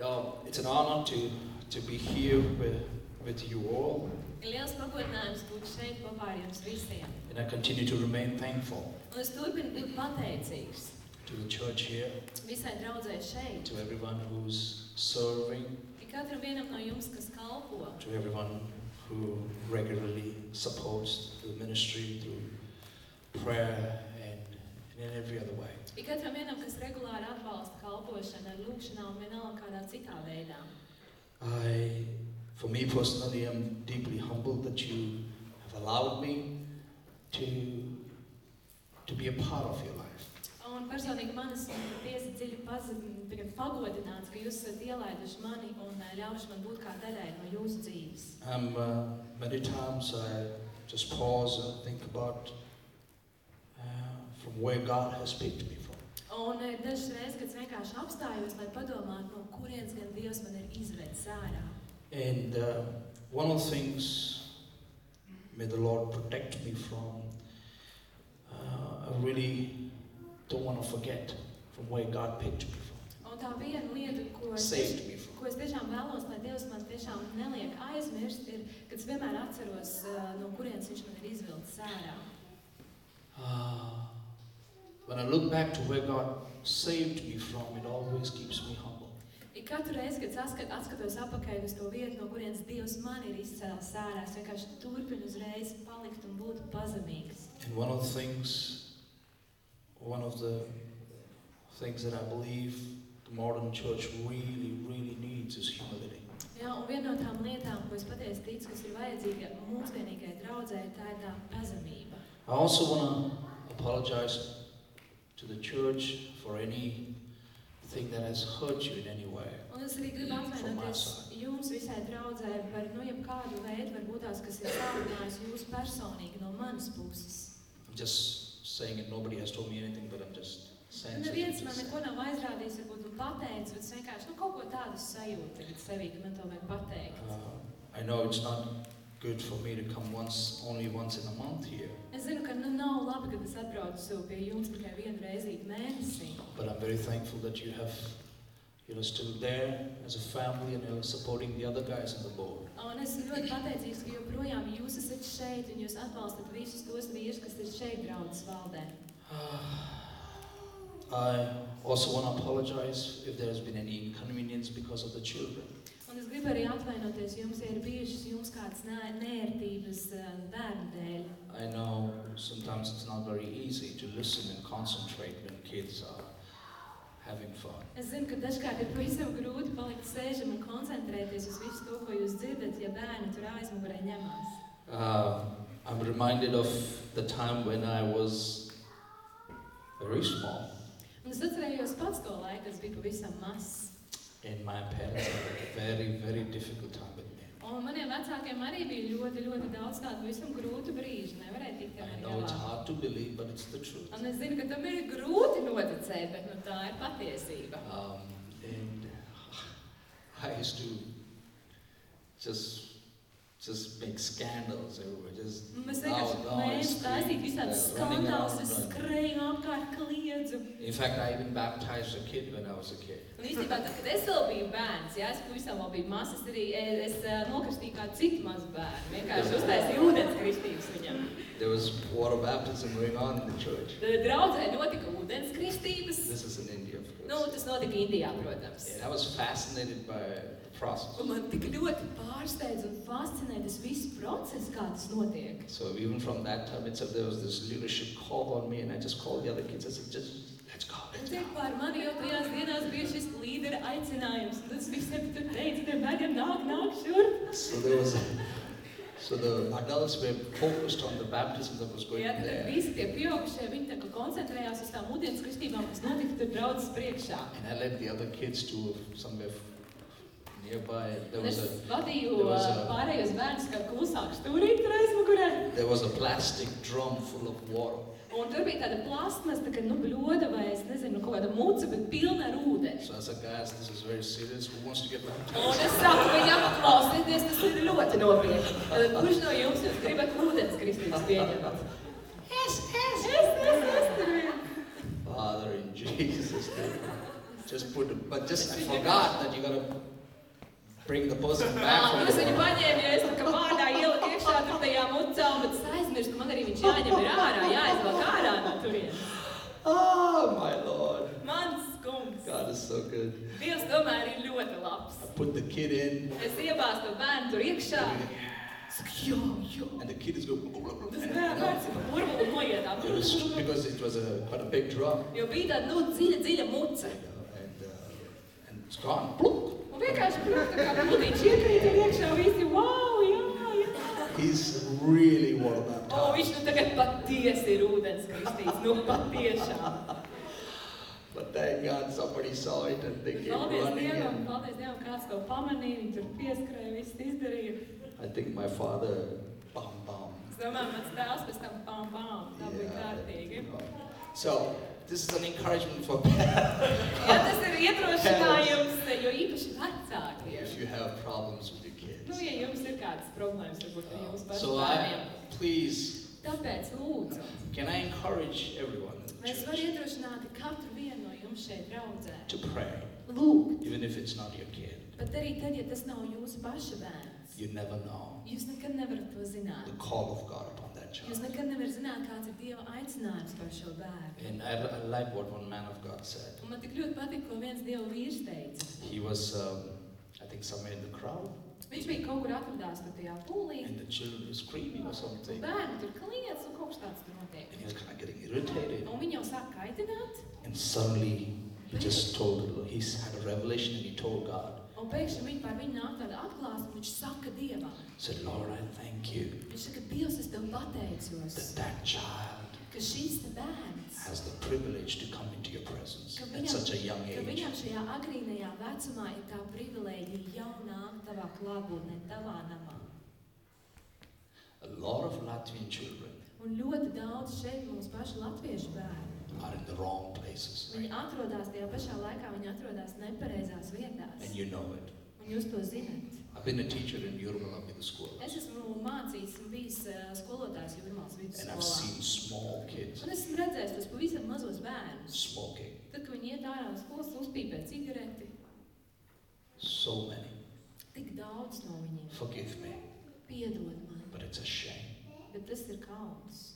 Know, it's an honor to, to be here with, with you all. Ir liels pagodinājums būt šeit kopā ar jums visiem. And I continue to remain thankful Un es turpinu būt pateicīgs to the church here, visai draudzē šeit, to everyone who's serving, ik katram vienam no jums, kas kalpo, to everyone who regularly supports the ministry through prayer and, and in every other way. Ik katram vienam, kas regulāri atbalsta kalpošanu ar lūkšanām un vienalga kādā citā veidā. I, for me personally, I'm deeply humbled that you have allowed me to, to be a part of your life. Un personīgi man esmu patiesi dziļi pagodināts, ka jūs esat ielaiduši mani un eh, ļaujuši man būt kā daļai no jūsu dzīves. Um, uh, many times I just pause and think about uh, from where God has picked me. Un ir dažas reizes, kad es vienkārši apstājos, lai padomātu, no kurienes gan Dievs man ir izvedis ārā. And uh, one of the things, may the Lord protect me from, uh, I really don't want to forget from where God picked me from, Un tā viena lieta, ko es, saved me from. ko es tiešām vēlos, lai Dievs man tiešām neliek aizmirst, ir, kad es vienmēr atceros, uh, no kurienes Viņš man ir izvilcis ārā. Uh, when I look back to where God saved me from, it always keeps me humble. Ik katru reizi, kad saskat, atskatos atpakaļ uz to vietu, no kurienes Dievs man ir izcēlis ārā, es vienkārši turpinu uzreiz palikt un būt pazemīgs. And one of the things, one of the things that I believe the modern church really, really needs is humility. Jā, un viena no tām lietām, ko es patiesi ticu, kas ir vajadzīga mūsdienīgai draudzē, tā ir tā pazemība. I also want to apologize to the church for anything that has hurt you in any way. Un es arī gribu atvainoties jums visai draudzē par, nu, jebkādu veidu, varbūt tās, kas ir sāpinājis jūs personīgi no manas puses. I'm just saying it. Nobody has told me anything, but I'm just saying Un something. neviens man neko nav aizrādījis, varbūt un pateicis, bet es vienkārši, nu, kaut ko tādu sajūtu tagad sevī, ka man to vajag pateikt. Uh, I know it's not good for me to come once, only once in a month here, Es zinu, ka nu, nav labi, kad es atbraucu pie jums tikai vienu reizi mēnesī. but I'm very thankful that you have, you're still there as a family and you're supporting the other guys on the board. Un es esmu ļoti pateicīgs, ka joprojām jūs esat šeit un jūs atbalstat visus tos vīrus, kas ir šeit draudzes valdē. I also want to apologize if there has been any inconvenience because of the children. Un es gribu arī atvainoties jums, ja ir bijušas jums kādas nē- nērtības eh, bērnu dēļ. I know sometimes it's not very easy to listen and concentrate when kids are having fun. Es zinu, ka dažkārt ir pavisam grūti palikt sēžam un koncentrēties uz visu to, ko jūs dzirdat, ja bērni tur aizmugurē ņemās. Uh, I'm reminded of the time when I was very small Un es atcerējos pats to laiku, es biju pavisam mazs. And my parents had a very, very difficult time with me. Un maniem vecākiem arī bija ļoti, ļoti daudz tādu visam grūtu brīžu. Nevarēja tikt ar I know it's galā. hard to believe, but it's the truth. Un es zinu, ka tam ir grūti noticēt, bet nu, tā ir patiesība. Um, and I used to just just make scandals everywhere. Just Un Mēs loud vienkārši uh, running skandālus, es skrēju apkārt, kliedzu. In fact, I even baptized a kid when I was a kid. Un īstenībā, tad, kad es vēl biju bērns, jā, es pavisam vēl biju mazs, es arī eh, es, eh, nokristīju kādu citu mazu bērnu. Vienkārši uztaisīju ūdens kristības viņam. There was water baptism going on in the church. Draudzē notika ūdens kristības. This is in India, of Nu, course. tas notika Indijā, protams. And I was fascinated by process. Un man tik ļoti pārsteidz un fascinē tas viss process, kā tas notiek. So even from that time itself, there was this leadership call on me, and I just called the other kids. I said, "Just let's go, let's go." pār mani jau tajās dienās bija šis līdera aicinājums. Un tas visiem tur teica, ka bērniem nāk, nāk šurp. So there was, so the adults were focused on the baptism that was going Jā, there, visi tie pieaugušie, viņi tā kā koncentrējās uz tām ūdens kristībām, kas notika tur draudzes priekšā. and I led the other kids to somewhere nearby. There Un was es a vadīju there was uh, a- pārējos bērnus kā klusāk stūrīt tur aizmugurē. there was a plastic drum full of water. Un tur bija tāda plasmas, tā kā, nu, bļoda vai es nezinu, kaut kāda muca, bet pilna ar ūdeni. So I said, "Guys, this is very serious. Who wants to get Un baptized?" es saku viņam, klausieties, tas ir ļoti nopietni. Tad Kurš no jums jūs gribat ūdens kristības pieņemt? Es, es, es, es, es tur. Father, in Jesus' name. just put but just I forgot that you gotta bring the person back from Es viņu the paņēmu, jo es tā kā vārdā ieliku iekšā tur tajā mucā, bet es aizmirsu, ka man arī viņš jāņem ir ārā, jāizvelk ārā no turienes. Oh my Lord. Mans kungs. God is so good. Dievs tomēr ir ļoti labs. I put the kid in. Es iebāzu to bērnu tur iekšā. Saka, jā, jā. And the kid is going. Tas bērns ir pa burbuli noietā. because it was a quite a big drum. Jo bija tāda, nu, dziļa, dziļa know, and, uh, and it's gone. Bloop. Un vienkārši, tā kā būtīši iekrīt tur iekšā, visi, wow, jā, jā. He's really water O, baptized. viņš nu tagad patiesi ir ūdens kristīts, nu patiešām. But thank God somebody saw it and they came Paldies running. Dievam, And paldies Dievam, kāds to pamanīja, viņi tur pieskrēja, viss izdarīja. I think my father, bam, bam. Es domāju, mans tēvs pēc tam pām, pām, tā bija kārtīgi. So, this is an encouragement for Jā, tas ir iedrošinājums, jo īpaši vecākiem. if you have problems with your kids. Nu, ja jums ir kādas problēmas, varbūt ar pašu So bērniem. I, please, Tāpēc lūdzu, can I encourage everyone in the mēs varam church iedrošināt katru vienu no jums šeit draudzē. to pray, Lūgt, even if it's not your kid. bet arī tad, ja tas nav jūsu paša bērns. You never know Jūs nekad nevarat to zināt. the call of God upon that Jūs child. nekad nevarat zināt, kāds ir Dieva aicinājums par šo bērnu. And I, I like what one man of God said. Un man tik ļoti patīk, ko viens Dieva vīrs teica. He was, um, I think, somewhere in the crowd, Viņš bija kaut kur atradās tur tajā pūlī. and the children were screaming or something. Bērni tur kliedz un kaut kas tāds tur notiek. And he was kind of getting irritated. Un viņi jau sāk kaitināt. And suddenly, he just told, the Lord- he had a revelation and he told God, Un pēkšņi viņi par viņu nāk tāda atklāsme, viņš saka Dievam. said, Lord, I thank you Viņš saka, Dievs, es tev pateicos, that that child ka šīs te bērns, has the privilege to come into your presence ka at viņam, such a young ka age. viņam šajā agrīnajā vecumā ir tā privilēģija jau nākt tavā klātbūtnē, tavā namā. A lot of Latvian children Un ļoti daudz šeit mūsu pašu latviešu bērnu. are in the wrong places. Viņi atrodas tajā pašā laikā, viņi atrodas nepareizās vietās. And you know it. Un jūs to zinat. I've been a teacher in Jurmala Middle School. Es esmu mācījis un bijis skolotājs Jurmāls And I've vidusskolā. seen small kids Un esmu redzējis tos pavisam mazos bērnus. smoking. Tad, kad viņi iet ārā uz skolas, uzpīpē cigareti, So many. tik daudz no viņiem Forgive me, piedod man. but it's a shame. Bet tas ir kauns.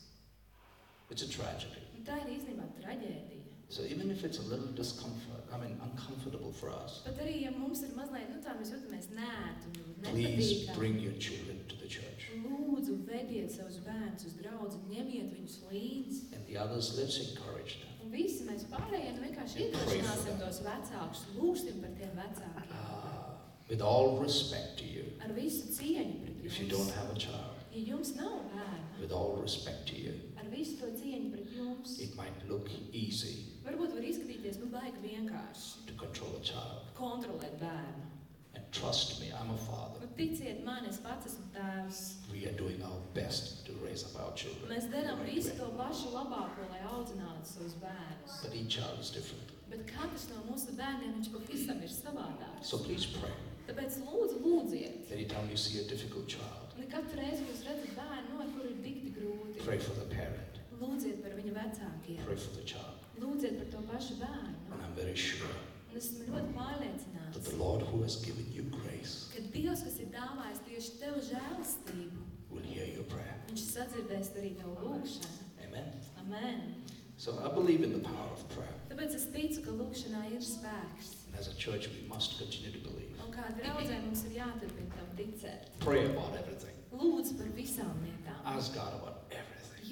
It's a tragedy. Un tā ir īstenībā traģēdija. So even if it's a little discomfort, I mean uncomfortable for us, Pat arī, ja mums ir mazliet, nu tā mēs jūtamies nēt un please nepatīkami. bring your children to the church. Lūdzu, vediet savus bērnus uz draugu, ņemiet viņus līdzi. And the others, let's encourage them. Un visi mēs pārējie nu vienkārši iedrošināsim tos vecākus, lūgsim par tiem vecākiem. Uh, with all respect to you, Ar visu cieņu pret if you jums. don't have a child, Ja jums nav bērna, with all respect to you, ar visu to cieņu pret jums, it might look easy varbūt var izskatīties, nu, baigi vienkārši to control a child. kontrolēt bērnu. And trust me, I'm a father. Nu, ticiet man, es pats esmu tēvs. We are doing our best to raise up our children. Mēs darām right visu way. to pašu labāko, lai audzinātu savus bērnus. But each child is different. Bet katrs no mūsu bērniem, viņš pavisam ir savādāks. So please pray. Tāpēc lūdzu, lūdziet. Anytime you see a difficult child, Un katru reizi, kad jūs redzat bērnu, no kur ir dikti grūti, pray for the parent, lūdziet par viņa vecākiem. pray for the child. Lūdziet par to pašu bērnu. And I'm very sure Un esmu ļoti that pārliecināts, the Lord who has given you grace ka Dievs, kas ir dāvājis tieši tev žēlastību, will hear your prayer. viņš sadzirdēs arī tavu lūgšanu. Amen. Amen. So I believe in the power of prayer. Tāpēc es ticu, ka lūgšanā ir spēks. And as a church, we must continue to believe. Un kā draudzē mums ir jāturpina tam ticēt. Pray about everything. Lūdzu par visām lietām. Ask God about everything.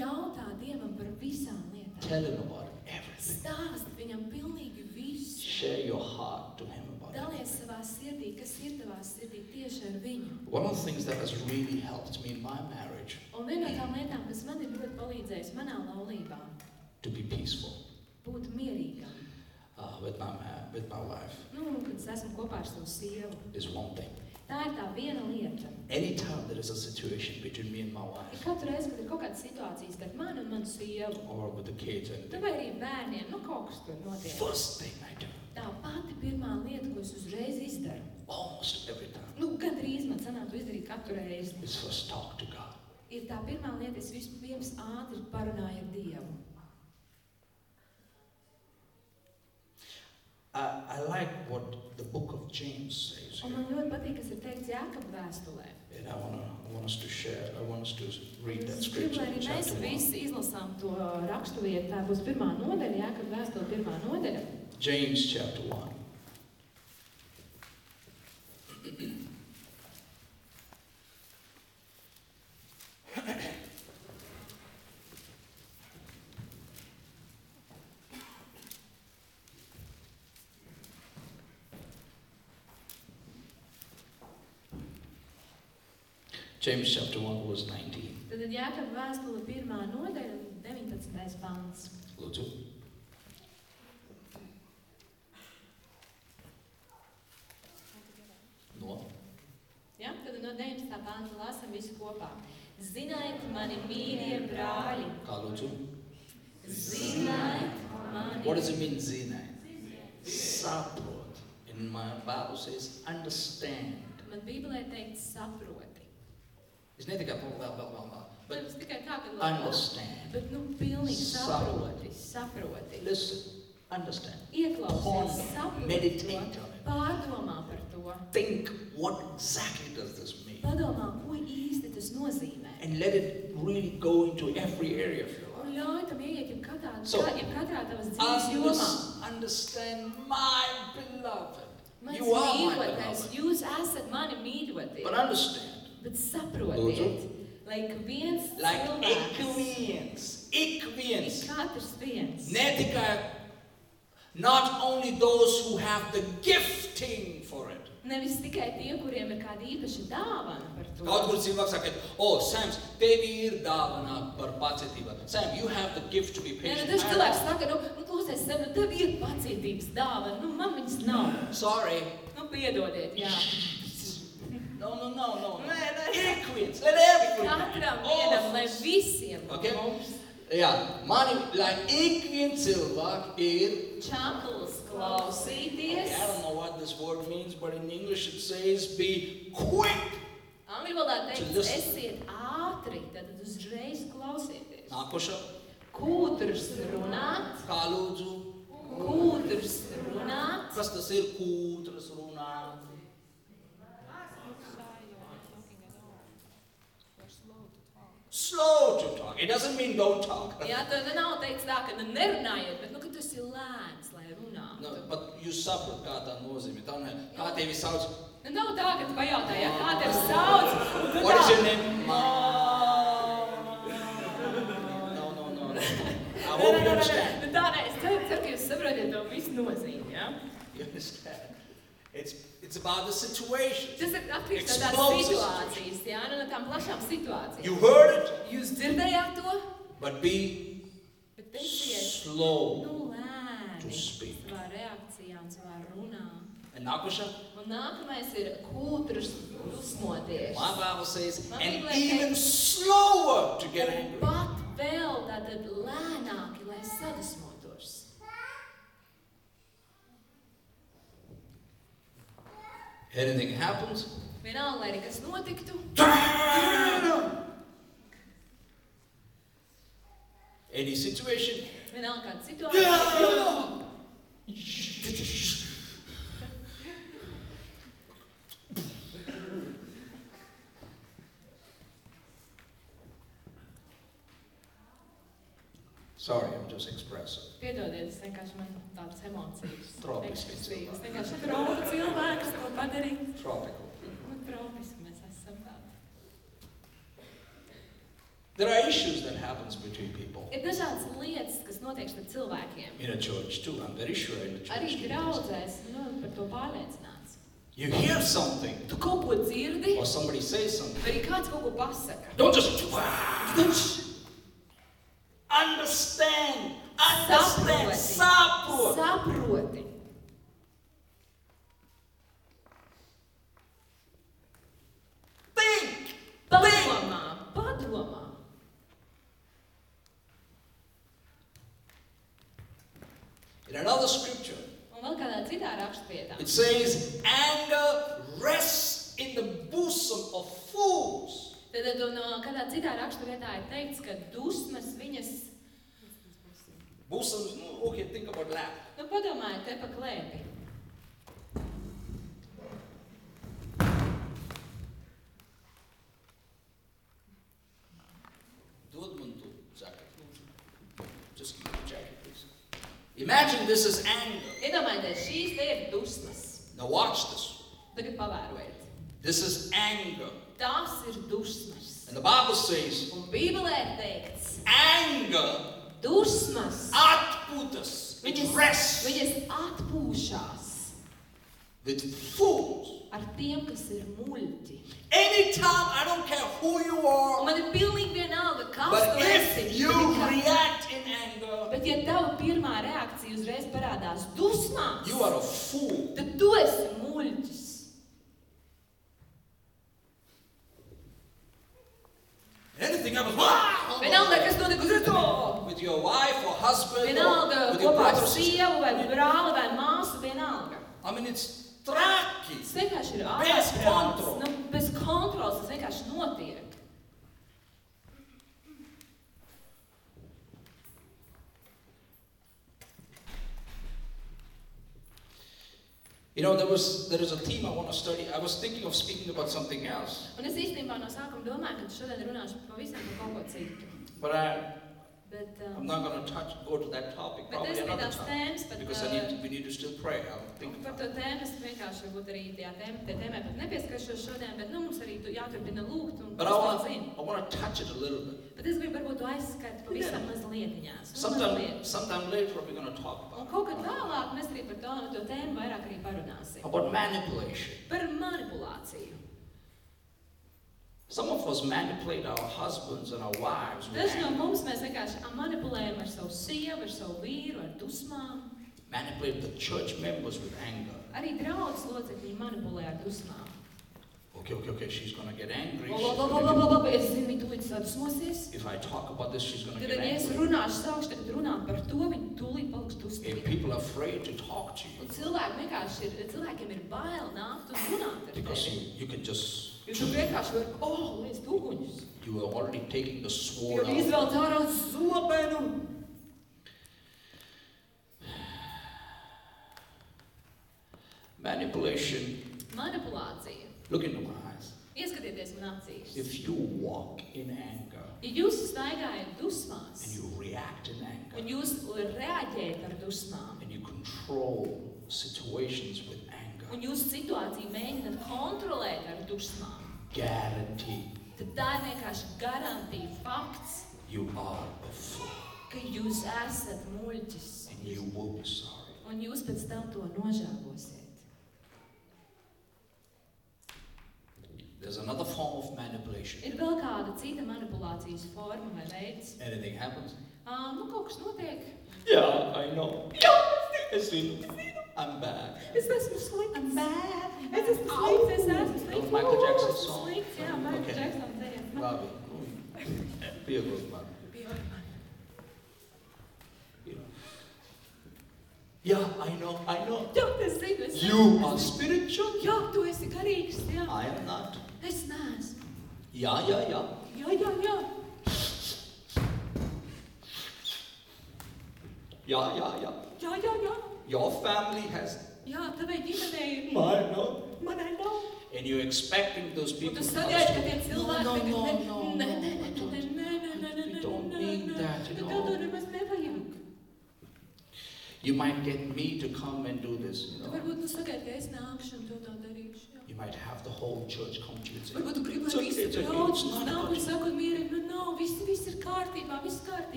Jautā Dievam par visām lietām. Tell Him about everything. Stāst viņam pilnīgi visu. Share your heart to Him about Dalies savā sirdī, kas ir tavā sirdī tieši ar viņu. One of the things that has really helped me in my marriage Un viena no tām lietām, kas man ir ļoti palīdzējusi manā laulībā, to be peaceful būt mierīgam. uh, with my ma- with my wife Nu, kad es esmu kopā ar savu sievu. is one thing. Tā ir tā viena lieta. Anytime there is a situation between me and my wife, katru reizi, kad ir kaut kādas situācijas starp mani un manu sievu, or with the kids, and tad vai arī bērniem, nu kaut kas tur notiek. first thing I do, Tā pati pirmā lieta, ko es uzreiz izdaru, almost every time, nu, gandrīz man sanāk to izdarīt katru reizi, is first talk to God. ir tā pirmā lieta, es vispirms ātri parunāju ar Dievu. I, I like what the book of James says Un here. man ļoti patīk, kas ir teikts Jākapa vēstulē. And I want, I want us to share, I want us to read that Es gribu, scripture. lai arī mēs visi izlasām to rakstu vietu. Tā būs pirmā nodaļa, Jākapa vēstule pirmā nodaļa. James chapter 1. James chapter 1 verse 19. Tad Jākapa vēstule pirmā nodaļa, 19. pants. Lūdzu. No. Ja? Tad no 19. panta lasam visu kopā. Ziniet, mani mīļie brāļi, Kā lūdzu? ziniet, mani. What does it mean, zina? Saprot. In my Bible says understand. Man Bībelē teikts saproti. Es ne tikai vēl, vēl, vēl, vēl, tas tikai tā, ka understand. Bet, nu, pilnīgi Saproti. saproti. Listen. Understand. Ponder. saproti Meditate on it. pārdomā par to. Think what exactly does this mean? Padomā, ko īsti tas nozīmē. And let it really go into every area of your Un life. ļauj tam ieiet jau katrā, So, so, katrā tavas dzīves jomā. Unders- understand my beloved. Mans You are my beloved. jūs esat mani mīļotie. But understand, Bet saprotiet, lai ik viens like cilvēks, ik viens, ik ik viens, katrs viens, ne tikai, not only those who have the gifting for it. nevis tikai tie, kuriem ir kāda īpaša dāvana par to. Kaut kur cilvēks saka, oh, Sams, tev ir dāvana par pacietību. Sam, you have the gift to be Nē, nu, patient. dažs I cilvēks saka, nu, nu klausies, Sam, nu, tev ir pacietības dāvana, nu, man viņas nav. Sorry. Nu, piedodiet, jā. No, no, no, no. Nē, nē. Ik viens, let everyone. Katram Oh. vienam, lai visiem Okay. mums Jā, mani, lai ik viens cilvēks ir čakls Okay, klausīties. I don't know what this word means, but in English it says be quick. Angļu valodā listen. esiet ātri, tad uzreiz klausieties. Nākošā. Kūdrs runāt, Kā lūdzu? kūdrs runāt, Kas tas ir kūtras runā? Slow to talk. It doesn't mean don't talk. Jā, tad nav teikts tā, ka nu nerunājiet, bet, nu, ka tu esi lēns, lai runātu. No, but you saprot, kā tā nozīmē. Tā ne, kā tevi sauc? Nu, nav tā, ka tu pajautā, ja kā tevi sauc, un What is tā. your name? No, no, no. no. I hope you understand. Nu, tā nē, es ceru, ceru, ka jūs saprotat to visu nozīmi, jā? You understand? It's, it's about the situation. Tas ir atkarīgs no tās situācijas, jā, nu, no tām plašām situācijām. You heard it, Jūs dzirdējāt to, but be bet slow nu, to lēni speak. savā reakcijā un savā runā. And nākošā, Un nākamais ir kūtrus dusmoties. my Bible says, Man and even slower to get angry. Pat vēl tātad lēnāki, lai sadusmotos. Anything happens, Vienalga, lai kas notiktu, any situation, vienalga kāda situācija. sorry, I'm just expressive. Piedodiet, es vienkārši man tādas emocijas. Es vienkārši tropu cilvēks to padarīt. Tropical. Nu, tropiski mēs esam tādi. There are issues that happens between people. Ir dažādas lietas, kas notiek starp cilvēkiem. In a church too, I'm very sure in the church. Arī draudzēs, nu, par to pārliecināts. You hear something Tu kaut ko dzirdi, or somebody says something. arī kāds kaut ko pasaka. Don't just understand. Understand. Saprot. Saproti. Think. Think. Padomā, padomā. In another scripture, Un vēl kādā citā raksturvietā. it says, anger rests in the bosom of fools. Tad tad no kādā citā raksturvietā ir teikts, ka dusmas viņas Būsim, nu, okay, think about lap. Nu, padomājiet, te pa klēpi. Dod man tu jacket. Just give me the jacket, please. Imagine this is anger. Iedomājieties, šīs te ir dusmas. Now watch this. Tagad pavērojiet. This is anger. Tās ir dusmas. And the Bible says, Un Bībelē teikts, anger dusmas. atpūtas. Viņas, rests viņas atpūšās with fools. ar tiem, kas ir muļķi. Anytime, I don't care who you Un are, man ir pilnīgi vienalga, kas but tu esi. if you Bet ja- react in anger, Bet ja tava pirmā reakcija uzreiz parādās dusmās, you are a fool. tad tu esi muļķis. Anything happens, wow! Vienalga, kas notiek uz rīta. With your wife or husband Vienalga, or with your kopā ar brother or sister. sievu vai brāli vai māsu, vienalga. I mean, it's traki. Tas vienkārši ir Bez ārprāts. kontroles. Nu, bez kontrols tas vienkārši notiek. You know, there was there is a theme I want to study. I was thinking of speaking about something else, Un es īstenībā no sākuma domāju, ka šodien runāšu pavisam par kaut ko citu. but I I'm um, not going to touch go to that topic. Probably another time tēmas, bet because I uh, need we need to still pray. I'll think par to it. tēmu es vienkārši varbūt arī tajā tēmā, tie tēmē pat nepieskaršos šodien, bet nu, mums arī tu- jāturpina lūgt un But I want to. I want to touch it a little bit. Bet es gribu varbūt to aizskart pavisam mazlietiņās. nu, Sometime sometime later we're going to talk Un about kaut kad vēlāk mēs arī par to, to tēmu vairāk arī parunāsim. about manipulation. Par manipulāciju. Some of us manipulate our husbands and our wives. Daži no mums mēs vienkārši manipulējam ar savu sievu, ar savu vīru, ar dusmām. Manipulate the church members with anger. Arī draugs locekļi manipulē ar dusmām. Okay, okay, okay. She's get angry. Gonna get- sadusmosies. If I talk about this, she's going to Tad, get ja es angry. runāšu, sākšu runāt par to, viņa tūlīt paliks If dusmīga. people are afraid to talk to Un you cilvēki vienkārši ir, cilvēkiem ir bail nākt un runāt ar because tevi. you, you can just, Tu vienkārši vari, oh, liec tūguņus. you are already taking the sword out. izvēl ārā zobenu. Manipulation. Manipulācija. Look into my eyes. Ieskatieties man acīs. If you walk in anger Ja jūs staigājat dusmās, and you react in anger un jūs reaģējat ar dusmām, and you control situations with anger, un jūs situāciju mēģināt kontrolēt ar dusmām, guarantee tad tā ir vienkārši garantija fakts, you are a fool ka jūs esat muļķis, and you will be sorry. un jūs pēc tam to nožēlosiet. There's another form of manipulation. Ir vēl kāda cita manipulācijas forma vai veids. Anything happens? Ā, nu, kaut kas notiek. Yeah, I know. Yeah, I see. I'm bad. Es esmu slikts. Es esmu slikts. Es esmu slikts. Michael O, Jackson esmu song. Slikts, jā, Michael Okay. Jackson dzied. Bobby, be a good man. You know. Yeah, I know, I know. Jā, es zinu, es You zinu. are spiritual. Jā, tu esi garīgs, jā. I am not. Es neesmu. Yeah, yeah, yeah. Jā, jā, jā. Yeah, yeah, yeah. Jā, jā, jā. Your family has Jā, tavai ģimenei ir. mine, no? Manai nav. And you're expecting those people to understand. cilvēki no, no, no, no, nē, nē, We don't need that, you know. to. You might get me to come and do this, you know. to. You might have the whole church come to you and say, It's okay, it's okay, it's not about you. nu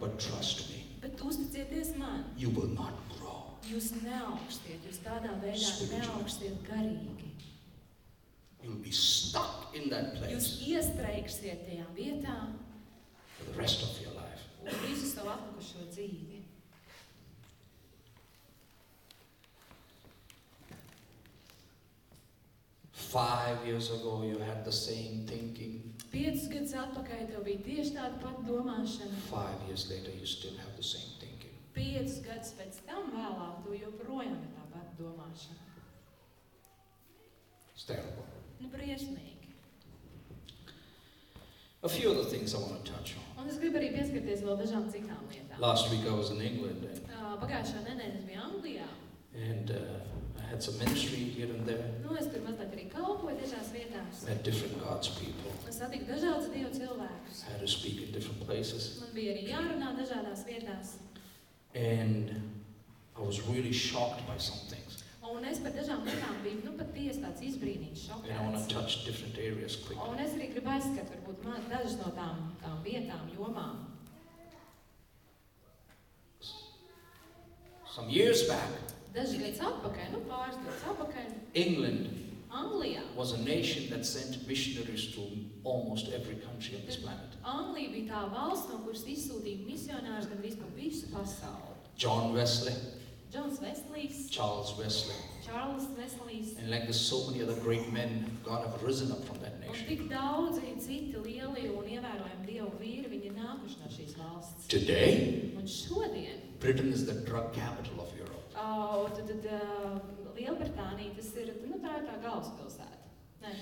but trust me, you will not. Jūs neaugstiet, jūs tādā veidā neaugstiet garīgi. You'll be stuck in that Jūs place iestrēgsiet tajā vietā for the rest of your life. un visu savu atlikušo dzīvi. Five years ago, you had the same thinking. Piecus gadus atpakaļ tev bija tieši tāda pati domāšana. Five years later, you still have the same. Piecus gadus pēc tam vēlāk tu joprojām ir tā pati domāšana. It's terrible. Nu, briesmīgi. A few other things I want to touch on. Un es gribu arī pieskarties vēl dažām citām lietām. Last week I was in England and, Uh, Pagājušā nedēļa es biju Anglijā. and uh, I had some ministry here and there. Nu, es tur mazliet arī kalpoju dažās vietās. Met different God's people. Es satiku dažādus dievu cilvēkus. I had to speak in different places. Man bija arī jārunā dažādās vietās. And I was really shocked by some things. Un es par dažām lietām biju nu, patiesi tāds izbrīnīts, And I want to šokēts. touch different areas quickly. Un es arī gribu aizskat varbūt man, dažas no tām, tām vietām, jomām. Some years back, Daži gadus atpakaļ, nu pāris gadus atpakaļ, England Anglijā. was a nation that sent missionaries to almost every country on this planet. Anglija bija tā valsts, no kuras izsūtīja misionārus gandrīz pa visu pasauli. John Wesley, Džons Veslīs, Charles Wesley, Čārlis Veslīs and like there's so many other great men, God have risen up from that un nation. tik daudzi citi lieli un ievērojami dievu vīri, viņi ir nākuši no šīs valsts. Today, Un šodien, Britain is the drug capital of Europe. uh, tad, tad uh, Lielbritānija, tas ir, nu tā ir tā galvaspilsēta. Nē,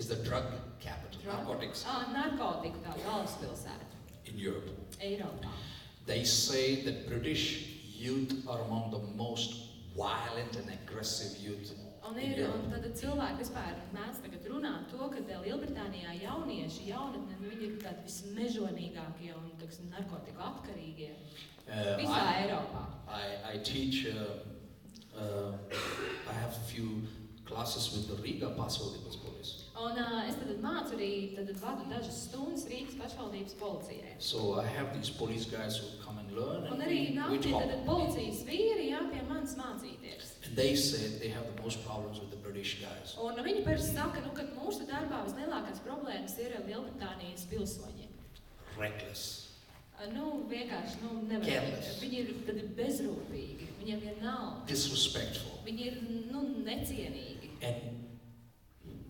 Is the drug capital, Drug? narcotics uh, narkotiku tā galvaspilsēta in Europe. Eiropā. They say that British youth are among the most violent and aggressive youth Un ir, un tad cilvēki vispār mēdz tagad runāt to, ka te Lielbritānijā jaunieši, jaunatne, nu, viņi ir tādi vismežonīgākie un, teiksim, narkotiku atkarīgie Uh, visā I, Eiropā. I, I teach, uh, uh, I have a few classes with the Riga Pasvaldības police. Un uh, es tad mācu arī, tad vadu dažas stundas Rīgas pašvaldības policijai. So I have these police guys who come and learn and Un arī nāk tie tad policijas vīri, jā, pie manis mācīties. And they say they have the most problems with the British guys. Un viņi parasti saka, nu, ka mūsu darbā vislielākās problēmas ir Lielbritānijas pilsoņiem. Reckless. Nu, vienkārši, nu, nevar. Careless. Viņi ir tad bezrūpīgi, viņiem ir nav. Disrespectful. Viņi ir, nu, necienīgi. And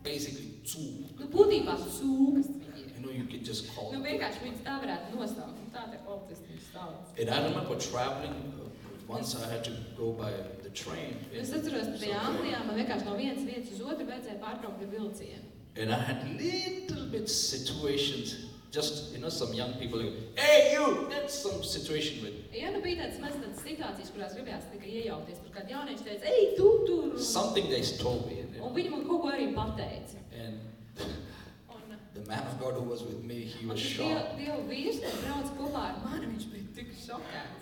basically too. Nu, būtībā ir. You know, you can just call. Nu, vienkārši viņus tā varētu nosaukt. Nu, tā te policisti viņus sauc. And I remember traveling, uh, once I had to go by the train. Es atceros, ka tajā Anglijā man vienkārši no vienas vietas uz otru vajadzēja pārbraukt ar vilcienu. And I had little bit situations, just, you know, some young people, like, hey you, that's some situation with Ja nu bija tādas mazas situācijas, kurās gribējās tikai iejaukties, tur kādi jaunieši teica, ej, tu tur! something they told me. And, Un viņi man kaut ko arī pateica. and Un, the man of God who was with me, he was shocked. Dievu vīrs, kas brauc kopā ar mani, viņš bija tik šokēts.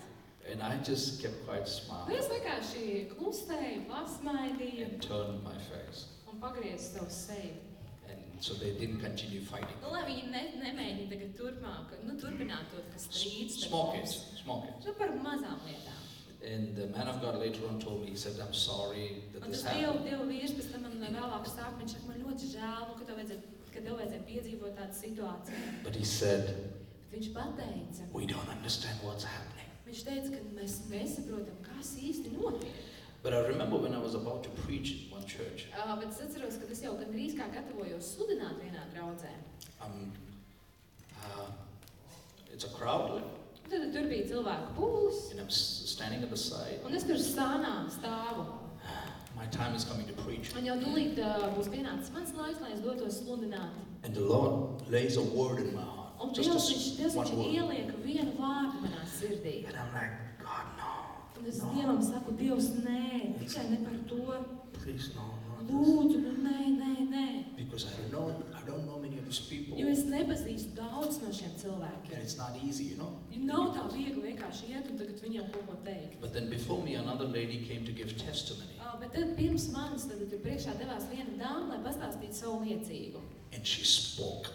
And I just kept quiet smiling es vienkārši klusēju, pasmaidīju and turned my face. un pagriezu savu seju. So they didn't continue fighting. Nu, lai viņi ne, nemēģina tagad turpmāk, nu, turpināt to, kas strīds. Small kids, small kids. Nu, par mazām lietām. And the man of God later on told me, he said, I'm sorry that this tas Dievu, happened. Dievu vīrs pēc tam man vēlāk sāk, viņš saka, man ļoti žēl, nu, ka tev vajadzēja, ka tev vajadzēja piedzīvot tādu situāciju. But he said, Bet viņš pateica, we don't understand what's happening. viņš teica, ka mēs nesaprotam, kas īsti notiek. But I remember when I was about to preach in one church, Uh, bet es atceros, ka es jau gandrīz kā gatavojos sludināt vienā draudzē. um, uh, it's a crowd, Un Tad tur bija cilvēku pūlis, and I'm standing at the side. un es tur stānā stāvu. My time is coming to preach. Man jau tūlīt uh, būs pienācis mans laiks, lai es dotos sludināt. And the Lord lays a word in my heart. Un Dievs, viņš, Dievs, viņš ieliek vienu vārdu manā sirdī. And I'm like. Un es No. Dievam saku, Dievs, nē, tikai ne par to. Please, no. Lūdzu, nu nē, nē, nē. Because I don't know, I don't know many of these people. Jo es nepazīstu daudz no šiem And cilvēkiem. it's not easy, you know. Nav tā viegli vienkārši iet un tagad viņam kaut ko teikt. But then before me, another lady came to give testimony. Uh, bet tad pirms manis tad tur priekšā devās viena dāma, lai pastāstītu savu liecību. And she spoke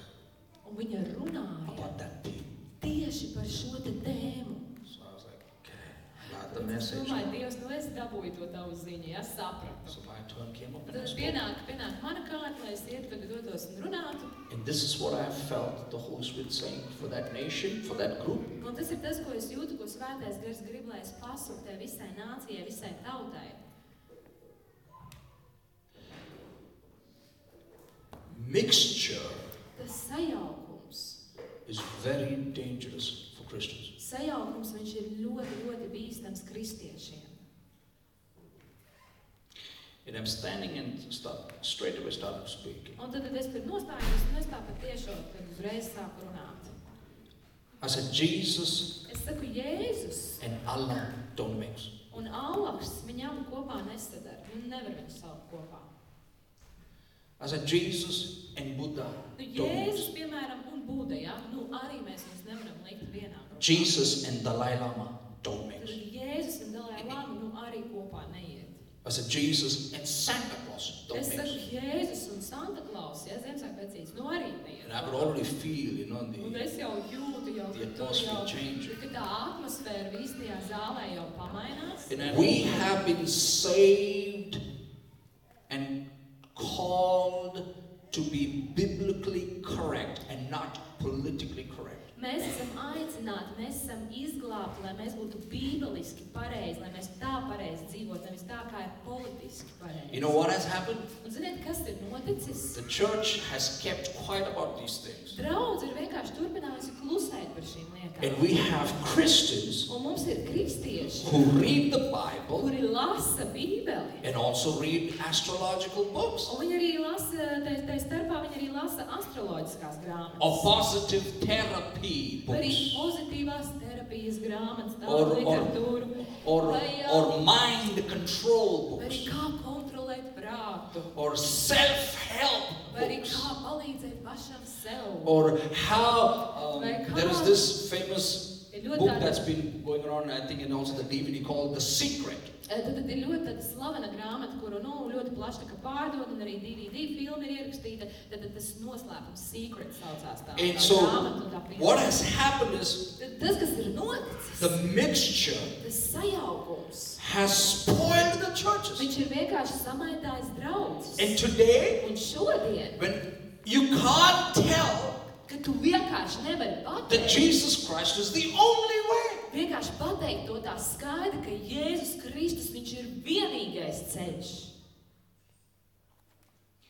Un viņa runāja about that thing. tieši par šo te tēmu. So I was like, okay, I got the message. domāju, Dievs, nu es dabūju to tavu ziņu, ja sapratu. So my turn came up and Tad pienāk, pienāk mana kārta, lai es ietu tagad dotos un runātu. And this is what I felt the Holy Spirit saying for that nation, for that group. Un tas ir tas, ko es jūtu, ko svētais gars grib, lai es pasaku tai visai nācijai, visai tautai. Mixture Tas sajaukums. Is very dangerous for Christians. Sajaukums viņš ir ļoti, ļoti bīstams kristiešiem. And I'm standing and start, straight away started speaking. Un tad, tad es tur nostājos, un es tā patiešām tad uzreiz sāku runāt. I said, Jesus Es saku, Jēzus and Allah don't mix. un Allaks, viņi abi kopā nesadara. Nu, nevar viņus saukt kopā. I said, Jesus and Buddha Nu, don't Jēzus, mix. piemēram, un Buda, ja? nu, arī mēs viņus nevaram likt vienā. Jesus and Dalai Lama don't mix. Jēzus un Dalai Lama nu, arī kopā neiet. I said, Jesus and Santa Claus don't Es saku, mix. Jēzus un Santa Klaus, ja Ziemassvētku vecīts, nu arī neiet. And I could already feel, you know, Un the, es jau jūtu, jau, the atmosphere jau, change. ka tā atmosfēra visā tajā zālē jau pamainās. We have been saved and called to be biblically correct and not politically correct. Mēs esam aicināti, mēs esam izglābti, lai mēs būtu bībeliski pareizi, lai mēs tā pareizi dzīvotu, nevis tā kā ir politiski pareizi. You know what has happened? Un ziniet, kas ir noticis? The church has kept quiet about these things. Draudz ir vienkārši turpinājusi klusēt par šīm lietām. And we have Christians Un mums ir kristieši, who read the Bible kuri lasa bībeli. and also read astrological books Un viņi arī lasa, tai, tai starpā viņi arī lasa astroloģiskās or grāmatas. positive therapy Arī books Or- or- or, ā, or mind control books. Or self-help books. or how um, there is this famous book that's been going around I think and also the DVD called The Secret Eh, Tad, tad ir ļoti slavena grāmata, kuru nu, ļoti plaši pārdod, un arī DVD filma ir ierakstīta. Tad, tad tas noslēpums Secret saucās tā, And tā so, grāmata tā filma. what has happened is Tas, kas ir noticis, the mixture tas sajaukums, has spoiled the churches viņš ir vienkārši samaitājis draugus. and today Un šodien, when you can't tell tu vienkārši nevari that pateikt, Jesus Christ is the only way. Vienkārši pateikt to tā skaidri, ka Jēzus Kristus, viņš ir vienīgais ceļš.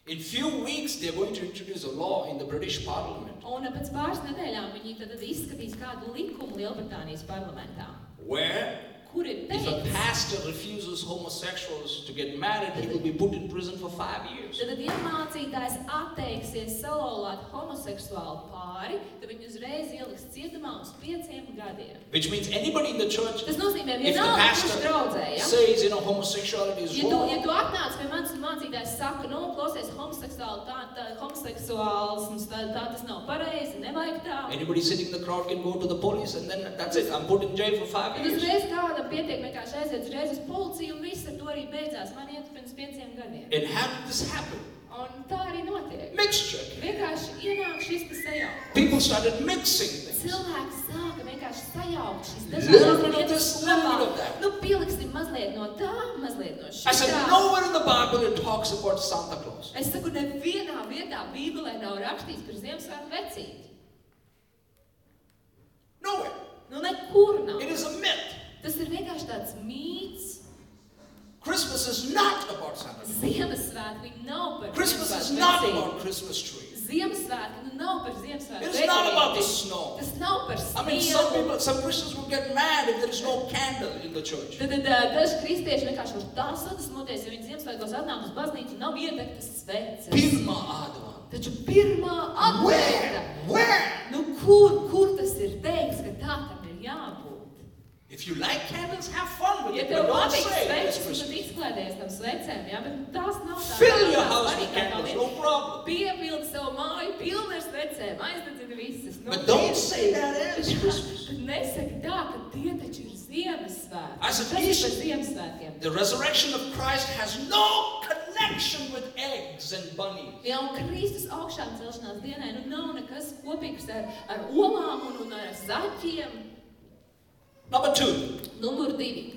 in few weeks they're going to introduce a law in the British Parliament. Un pēc pāris nedēļām viņi tad, tad izskatīs kādu likumu Lielbritānijas parlamentā, where if a pastor refuses homosexuals to get married he will be put in prison for five years Tad, ja mācītājs atteiksies salauzāt homoseksuālu pāri, tad viņu uzreiz ieliks cietumā uz pieciem gadiem. which means anybody in the church Tas nozīmē, if the vienalga, kurš pastor draudzē, ja? says you know homosexuality is Ja tu, ja wrong tu atnāc pie manis un mācītājs saka, nu, klausies, homoseksuāli, tā, tā, homoseksuāls, tā, tā tas nav pareizi, nevajag tā. anybody sitting in the crowd can go to the police and then that's it I'm put in jail for five Tad years uzreiz kādam pietiek vienkārši aiziet uzreiz uz policiju un viss ar to arī beidzās. Man iet pirms pieciem gadiem. and how did this happen Un tā arī notiek. mixture Vienkārši ienāk šis te sajaukums. people started mixing things Cilvēki sāka vienkārši sajaukt šīs dažādas lietas kopā. Nu, pieliksim mazliet no tā, mazliet no I said nowhere in the Bible it talks about Santa Claus Es saku, nevienā vietā Bībelē nav rakstīts par Ziemassvētku vecīti. nowhere Nu, nekur nav. it is a myth Tas ir vienkārši tāds mīts. Christmas is not about Santa Claus. Ziemassvētki nav par Christmas is not about Christmas trees Ziemassvētki nu nav par Ziemassvētku it is not about the snow. Tas nav par I mean some sniegu. people some Christians will get mad if there is no candle in the church. Tad, tad ā, daži kristieši vienkārši var tā sadusmoties, ja viņi Ziemassvētkos atnāk uz baznīcu nav iedegtas sveces. Pirmā ādama Taču pirmā where? Atbilde, where? Nu kur, kur tas ir teikts, ka tā tam ir jābūt? If you like candles have fun with Ja it tev but don't patīk sveces, tad izklaidies tam svecēm, jā, bet tās nav tā. fill your house with candles no problem Piepildi savu māju pilnu ar svecēm, aizdedzini visas. Nu, But don't say that is Christmas. Nesaki tā, ka tie taču ir Ziemassvētki. I said, Tas ir Easter- par Ziemassvētkiem. the resurrection of Christ has no connection with eggs and bunnies Jā, un Kristus augšām celšanās dienai nu nav nekas kopīgs ar, ar olām un, un ar zaķiem. Number two Numur divi.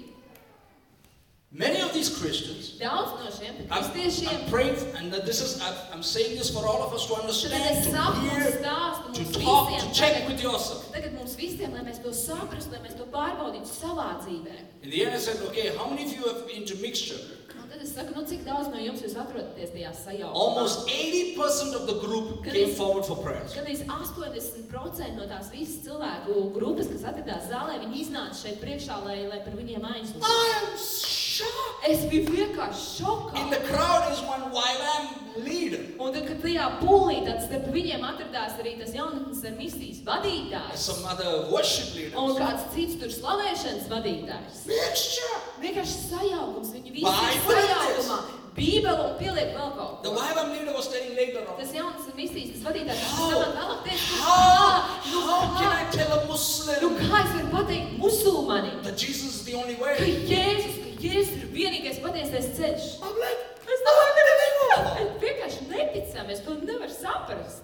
many of these Christians Daudz no šiem te I'm, kristiešiem. I'm praying, and this is, I'm, I'm saying this for all of us to Tad understand, es to saku un hear, stāstu to mums talk, visiem. to check Tagad, with yourself. tagad mums visiem, lai mēs to saprastu, lai mēs to pārbaudītu savā dzīvē. In the end, I said, okay, how many of you have into mixture? Un tad es saku, nu cik daudz no jums jūs atrodaties tajā sajaukumā? Almost 80% of the group came forward for prayers. Kad līdz 80% no tās visas cilvēku grupas, kas atradās zālē, viņi iznāca šeit priekšā, lai, lai par viņiem aizlūgtu. I am shocked. Es biju vienkārši šokā. In the crowd is one YWAM leader. Un tad, kad tajā pūlī tad starp viņiem atradās arī tas jaunatnes ar misijas vadītājs. some other worship Un leaders. kāds cits tur slavēšanas vadītājs. Mixture. Vienkārši sajaukums, viņi visi ir sajaukumā. Bībeli un pieliek vēl kaut The ko. Bible leader was telling later on. Tas jaunas misijas, tas vadītājs, tas How? man vēlāk teica, How, nu how can I tell a nu Muslim kā es varu pateikt musulmanim, that Jesus is the only ka way? Jēzus, ka Jēzus ir vienīgais patiesais ceļš? I'm like, Es domāju, ka vienkārši neticam, es to nevaru saprast.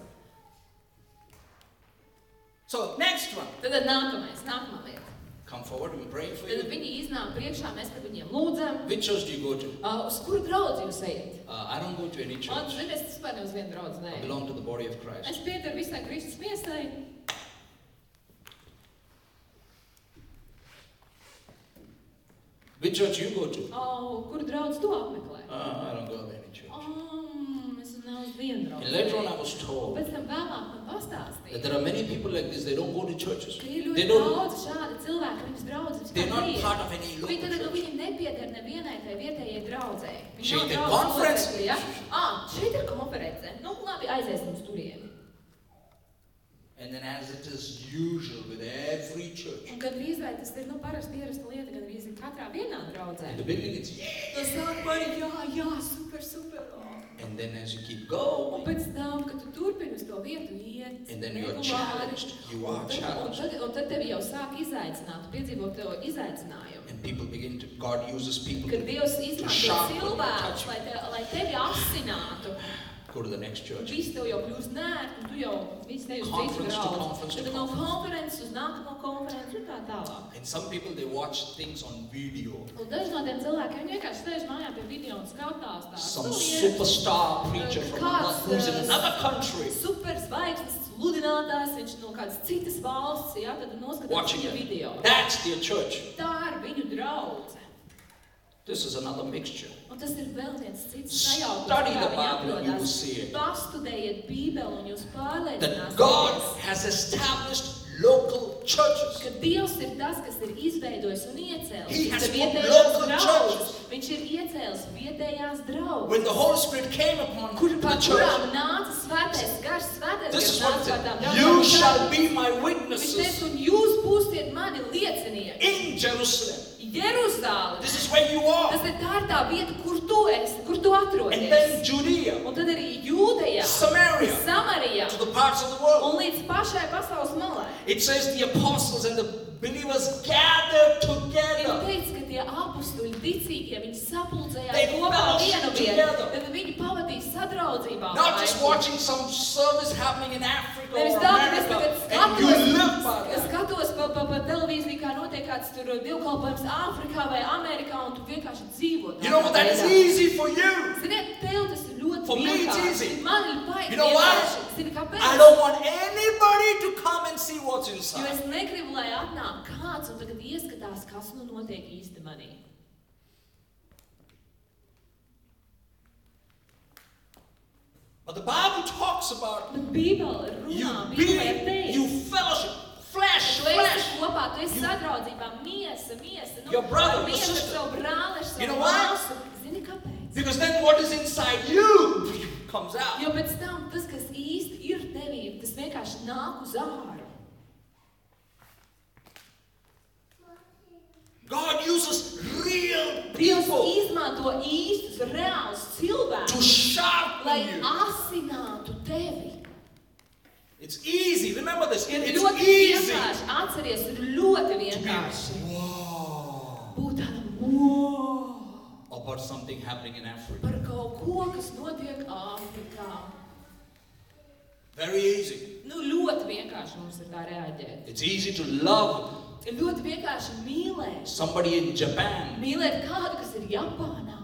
so next one. Tad nākamais, nākamā lieta. Come forward, we pray for Tad you. viņi iznāk priekšā, mēs par viņiem lūdzam. Which church do you go to? Uh, uz kuru draudzi jūs ejat? Uh, I don't go to any Man church. zinies, tas vispār ne uz vienu draudzi, I nē. belong to the body of Christ. Es piedaru visai Kristus miesai. Which church you go to? Oh, kuru draudzi tu apmeklē? Uh, I don't go to any church. Oh, es ne uz vienu draudzi. And later on, I was told pēc tam vēlāk man that pastāstīja, there are many people like this. They don't go to churches. ir They don't. šādi cilvēki, viņas draudzes They're not neiet. part of any Viņi local tad, nu, church. viņi nepiedara nevienai tai vietējai draudzē. Viņi Šeit ir konference. Ja? Ah, šeit ir konference. Nu, labi, aiziesim uz turieni. And then, as it is usual with every church, Un kad drīz vai tas ir, nu, parasti ierasta lieta, gan drīz ir katrā vienā draudzē. in the beginning it's yeah, Tas sākumā ir jā, jā, super, super. oh. And then as you keep Un going, pēc tam, kad tu turpini uz to vietu iet, and then you are challenged. You are un tad, un, challenged, tad, un tad tevi jau sāk izaicināt, tu piedzīvo to izaicinājumu. and people begin to. God uses people Kad to Dievs izmanto cilvēkus, touch. lai, te, lai tevi asinātu, go to the next church. viss tev jau kļūst nērti, un tu jau viss te uz citu Conference to conference to Tad no conference. konferences uz nākamo konferenci un tā tālāk. And some people they watch things on video. Un daži no tiem cilvēkiem vienkārši sēž mājā pie video un skatās tās Some lietas. superstar preacher from Kāds, who's in uh, another country super zvaigznes sludinātājs, viņš no kādas citas valsts, jā, tad noskatās watching viņa it. video. That's their church. Tā ir viņu draudze. This is another mixture. Un tas ir vēl viens cits sajaukums, Study kā the viņi Bible and you will atrodas. see it. Pastudējiet Bībeli un jūs That God pārliecināsieties, has established local churches. ka Dievs ir tas, kas ir izveidojis un iecēlis He has vietējās local draudzes. churches. Viņš ir iecēlis vietējās draudzes. When the Holy Spirit came upon Kur the church, kurām nāca svētais gars, svētais this gars is what nāca it par tām said. draudzēm. You shall be my Viņš teica, witnesses un jūs būsiet mani liecinieki. in Jerusalem. Jeruzālē. This is where you are. Tas ir tā, ir tā vieta, kur tu esi, kur tu And atrodies. then Judea, Un tad arī Jūdejā, Samaria, Samarijā to the parts of the world. un līdz pašai pasaules malai. It says the apostles and the believers gathered together. teikts, ka tie apstuļi ticīgie, viņi sapulcējās They kopā vienu vietu. together. Tad viņi pavadīja sadraudzībā. Not just watching some service happening in Africa or Nevis tā, ka es America skatos, pa, pa, pa televīziju, kā notiek kāds tur dievkalpojums Āfrikā vai Amerikā, un tu vienkārši dzīvo. You know what? That is easy for you. Ziniet, tev tas ir ļoti For me it's vienkārši. easy. Man ir baigi You know why? vienkārši. Zini, kāpēc? I don't want anybody to come and see what's Jo inside. es negribu, lai atnāk kāds un tagad ieskatās, kas nu notiek īsti manī. But the Bible talks about Bet Bībele you runā, Bībele ir being, you teiks. fellowship, flesh, Tu esi flesh. kopā, tu esi sadraudzībā, miesa, miesa. Nu, Your brother, your ar sister. savu brāli, ar savu You know why? māsu. Zini, kāpēc? Because then what is inside you comes out. Jo pēc tam tas, kas īsti ir tevī, tas vienkārši nāk uz āru. God uses real people izmanto īstus, reālus to cilvēkus, lai asinātu tevi. It's easy. Remember this. Ir It's ļoti easy. vienkārši, atceries, ir ļoti vienkārši. wow Būt tādam wow, about something happening in Africa. par kaut ko, kas notiek Āfrikā. Very easy. Nu, ļoti vienkārši mums ir tā reaģēt. It's easy to love Ir ļoti vienkārši mīlēt. somebody in Japan. Mīlēt kādu, kas ir Japānā.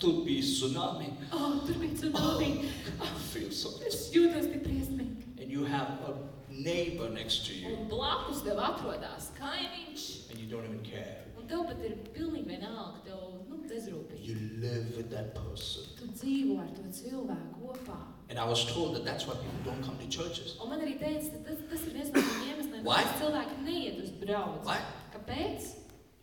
To be tsunami. Oh, tur bija tsunami. I feel so. Es jūtos tik briesmīgi. And you have a neighbor next to you, Un blakus tev atrodas kaimiņš. and you don't even care. Un tev pat ir pilnīgi vienalga, tev nu, bezrūpīgi. You live with that person. Tu dzīvo ar to cilvēku kopā. And I was told that that's why people don't come to churches. Un man arī teica, ka tas, tas ir viens no iemesliem, Why? kāpēc cilvēki neiet uz draugu. Why? Kāpēc?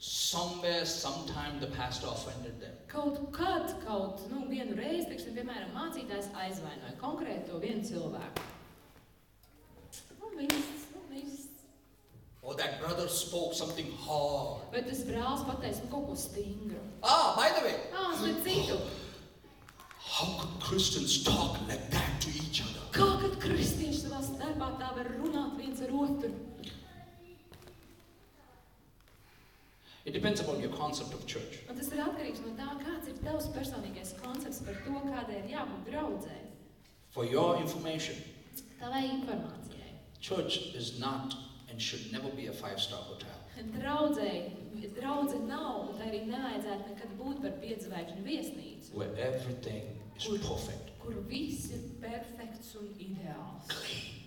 Somewhere, sometime, the pastor offended them. Kaut kad, kaut nu, vienu reizi, teiksim, un, piemēram, mācītājs aizvainoja konkrēto vienu cilvēku. Nu, viss, nu, viss. Or that brother spoke something hard. Vai tas brālis pateica nu, kaut ko stingru? Ah, by the way, Ā, starp citu, how could Christians talk like that to each other? kā kad kristieši savā starpā tā var runāt viens ar otru? It depends upon your concept of church. Un tas ir atkarīgs no tā, kāds ir tavs personīgais koncepts par to, kādai ir jābūt draudzē. For your information, Tavai informācijai. church is not and should never be a five-star hotel. Draudzēji, draudze nav, un tā arī nevajadzētu nekad būt par piedzvaigžņu viesnīcu, Where everything is Good. perfect. kur viss ir perfekts un ideāls. Clean.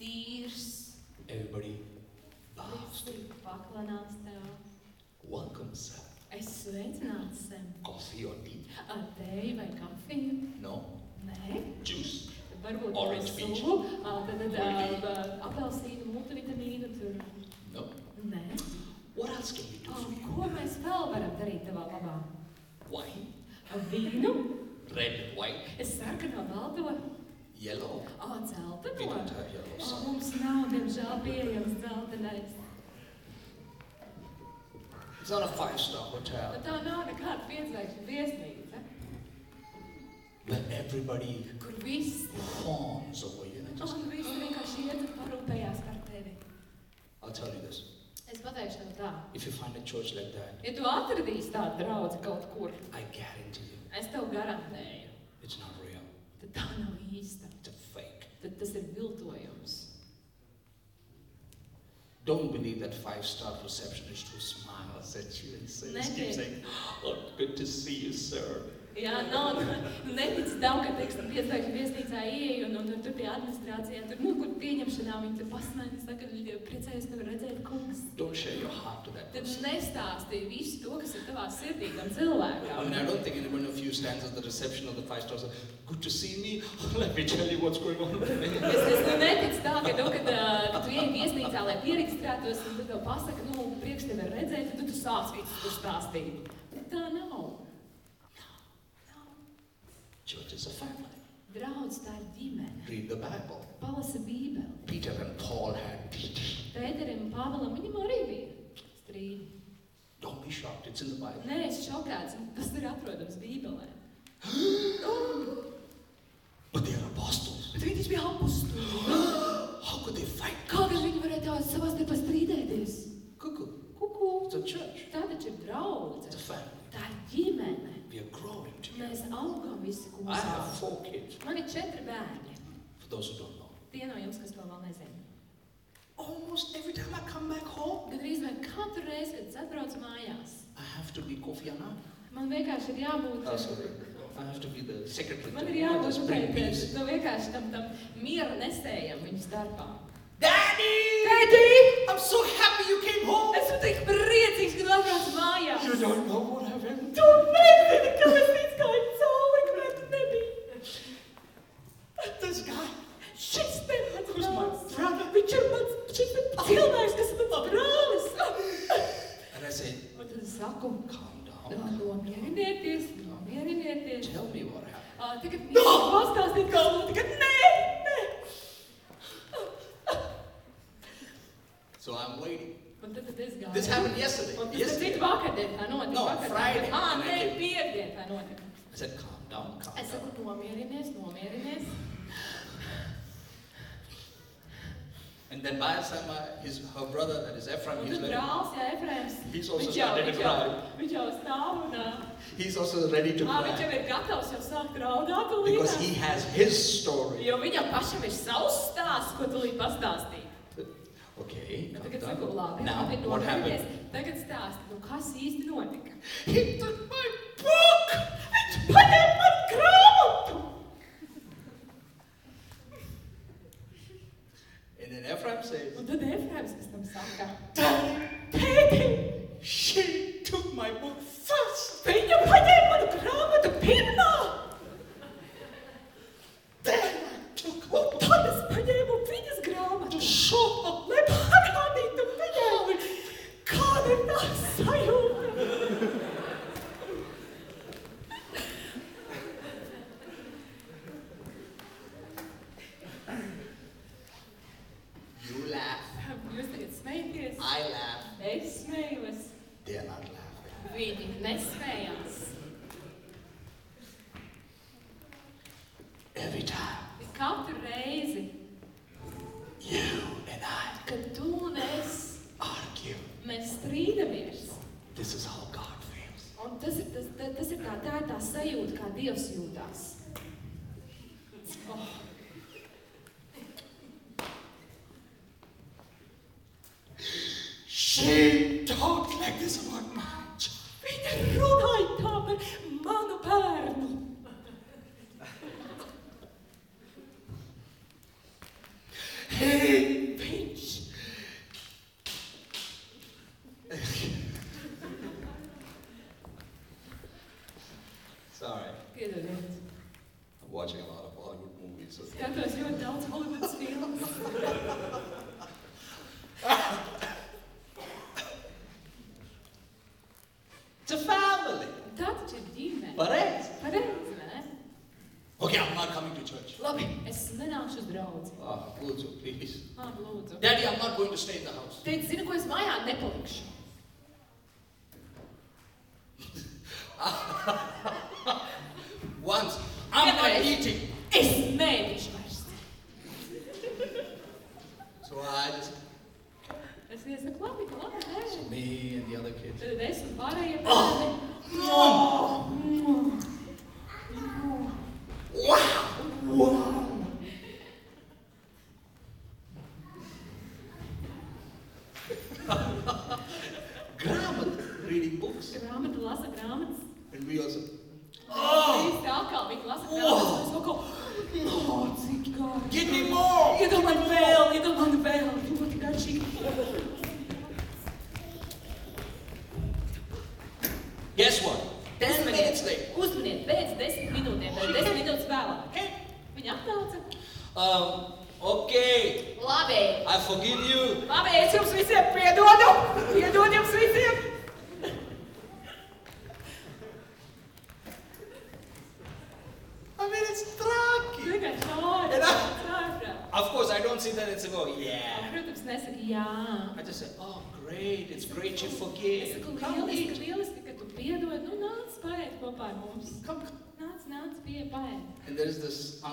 Tīrs, Everybody bows. viss ir paklanāts tev. Welcome, sir. Es sveicināts sem Coffee or tea? ar teju vai kafiju. No. Nē, Juice. Varbūt Orange ā, tad, tad apelsīnu, multivitamīnu tur. No. Nē. What else can we do for you? Ko mēs vēl varam darīt tavā labā? Wine? Vīnu, Red, white, es sarkano balto, yellow. ā, We dzelteno. don't have yellow. Ā. Mums nav, diemžēl, pieejams dzeltenais. It's not a five-star hotel Bet tā nav nekāda piedzvaigžņu viesnīca, where everybody fawns over you. And I just, un viss vienkārši iet un parūpējās par tevi. I'll tell you this. Es pateikšu tev tā. If you find a church like that, Ja tu atradīsi tādu draugu kaut kur, I guarantee you, es tev garantēju, it's not real. tad tā nav īsta. It's a fake. Tad tas ir viltojums. Don't believe that five-star receptionist who smiles at you and says, keeps saying, "Oh, good to see you, sir." Jā, nav, nu, netic tev, ka, teiksim, piedzvaigžņu viesnīcā ieeju un, un, un tur pie administrācijā, tur, nu, kur pieņemšanā viņi tur pasmaina, saka, priecājos tev redzēt, kungs. Don't share your heart to that Tad person. nestāstīja visu to, kas ir tavā sirdī tam I cilvēkam. mean, I don't think anyone of you stands at the reception of the five stars. Good to see me. Let me tell you what's going on. with me." Es, es nu neticu tā, ka, nu, kad, uh, tu ieej viesnīcā, lai pieregistrētos, un tu tev pasaka, nu, prieks tevi redzēt, tad tu sāc visu tur stāstīt. Tā nav. Nav. Nav. Church is a family. Draudz, tā ir ģimene. Read the Bible. Palasa bībeli. Peter and Paul had beef. Pēterim un Pāvēlam viņam arī bija strīdi. Don't be shocked. It's in the Bible. Nē, es šokēts, un tas ir atrodams bībelē. But they are apostles. Bet viņi bija apustuli. How could they fight? Kā gan viņi varēja tā savā starpā strīdēties? Cuckoo. Kuku. It's a church. Tā taču ir It's draudze. a family. Tā ir ģimene. We are growing. Mēs augam visi I kopā. have four kids. Man ir četri bērni. For those who don't know. Tie no jums, kas to vēl nezina. Almost every time I come back home, Gan arī katru reizi, kad es atbraucu mājās, I have to be Kofi Annan. man vienkārši ir jābūt. Oh, sorry. I have to be the secretary. Man to ir jābūt just bring tādai, peace. nu, vienkārši tam, tam miera nesējam viņu starpā. Daddy! Tēti! I'm so happy you came home. Esmu tik priecīgs, ka tu atbrauc mājās. You don't know what happened. Tu nezini, kā es izgāju cauri, kur tu nebija. This guy. Šis te mans Who's my brālis. Viņš ir mans, šis ir cilvēks, kas ir mans brālis. And I said, Un tad saku, calm "Nu, down. nomierinieties, nomierinieties. Tell me what happened. Ā, Tagad no! pastāstīt, kā notika. Nē, nē. So I'm waiting. Un tad, tad es gāju. This happened yesterday. Un tas citu vakardien, tā notika. No, vakardien. Friday. Ā, I nē, piekdien tā notika. I said, calm down, calm Es down. saku, nomierinies, nomierinies. And then my, his, her brother, that is Ephraim, he's, ready, brālis, jā, Efraims. he's also Viņš jau, started to viņš jau, cry. viņš jau stāv un ā, He's also ready to ā, viņš jau cry. ir gatavs jau sākt raudāt Because he has his story. Jo viņam pašam ir savs stāsts, ko tu līdz pastāstīt. Okay, Nu, calm Tagad saku, down. labi, Now, labi, what nomierinies. happened? Tagad stāsti, nu kas īsti notika? He took my book! Viņš paņēma man grāmatu! And then Ephraim says, Un tad Efraims pēc tam saka, Daddy, tēti, she took my book first. viņa paņēma manu grāmatu pirmā! Un tad es paņēmu viņas grāmatu. Šo? Lai parādītu viņai, kāda ir tā sajūta. You laugh. Jūs tagad smējaties? I laugh. Es smējos. They are not laughing. Viņi nesmējās. Dievs jūtās. I'm not going to stay in the house. Teicu, zini, ko es.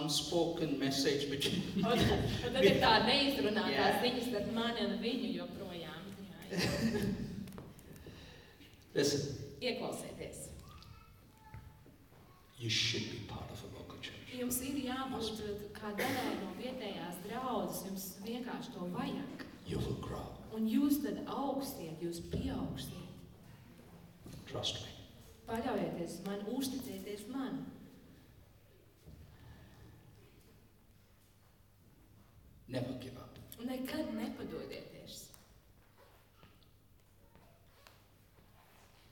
Unspoken message between Un, un tad ir tā neizrunātā Jā. ziņa starp mani un viņu joprojām. Jā, jā. Listen, Ieklausieties. you should be part of a local church. Jums ir jābūt kā daļai no vietējās draudzes, jums vienkārši to vajag. You will grow. Un jūs tad augstiet, jūs pieaugstiet. Trust me. Paļaujieties uz mani, uzticieties man. Never give up. Nekad nepadodieties.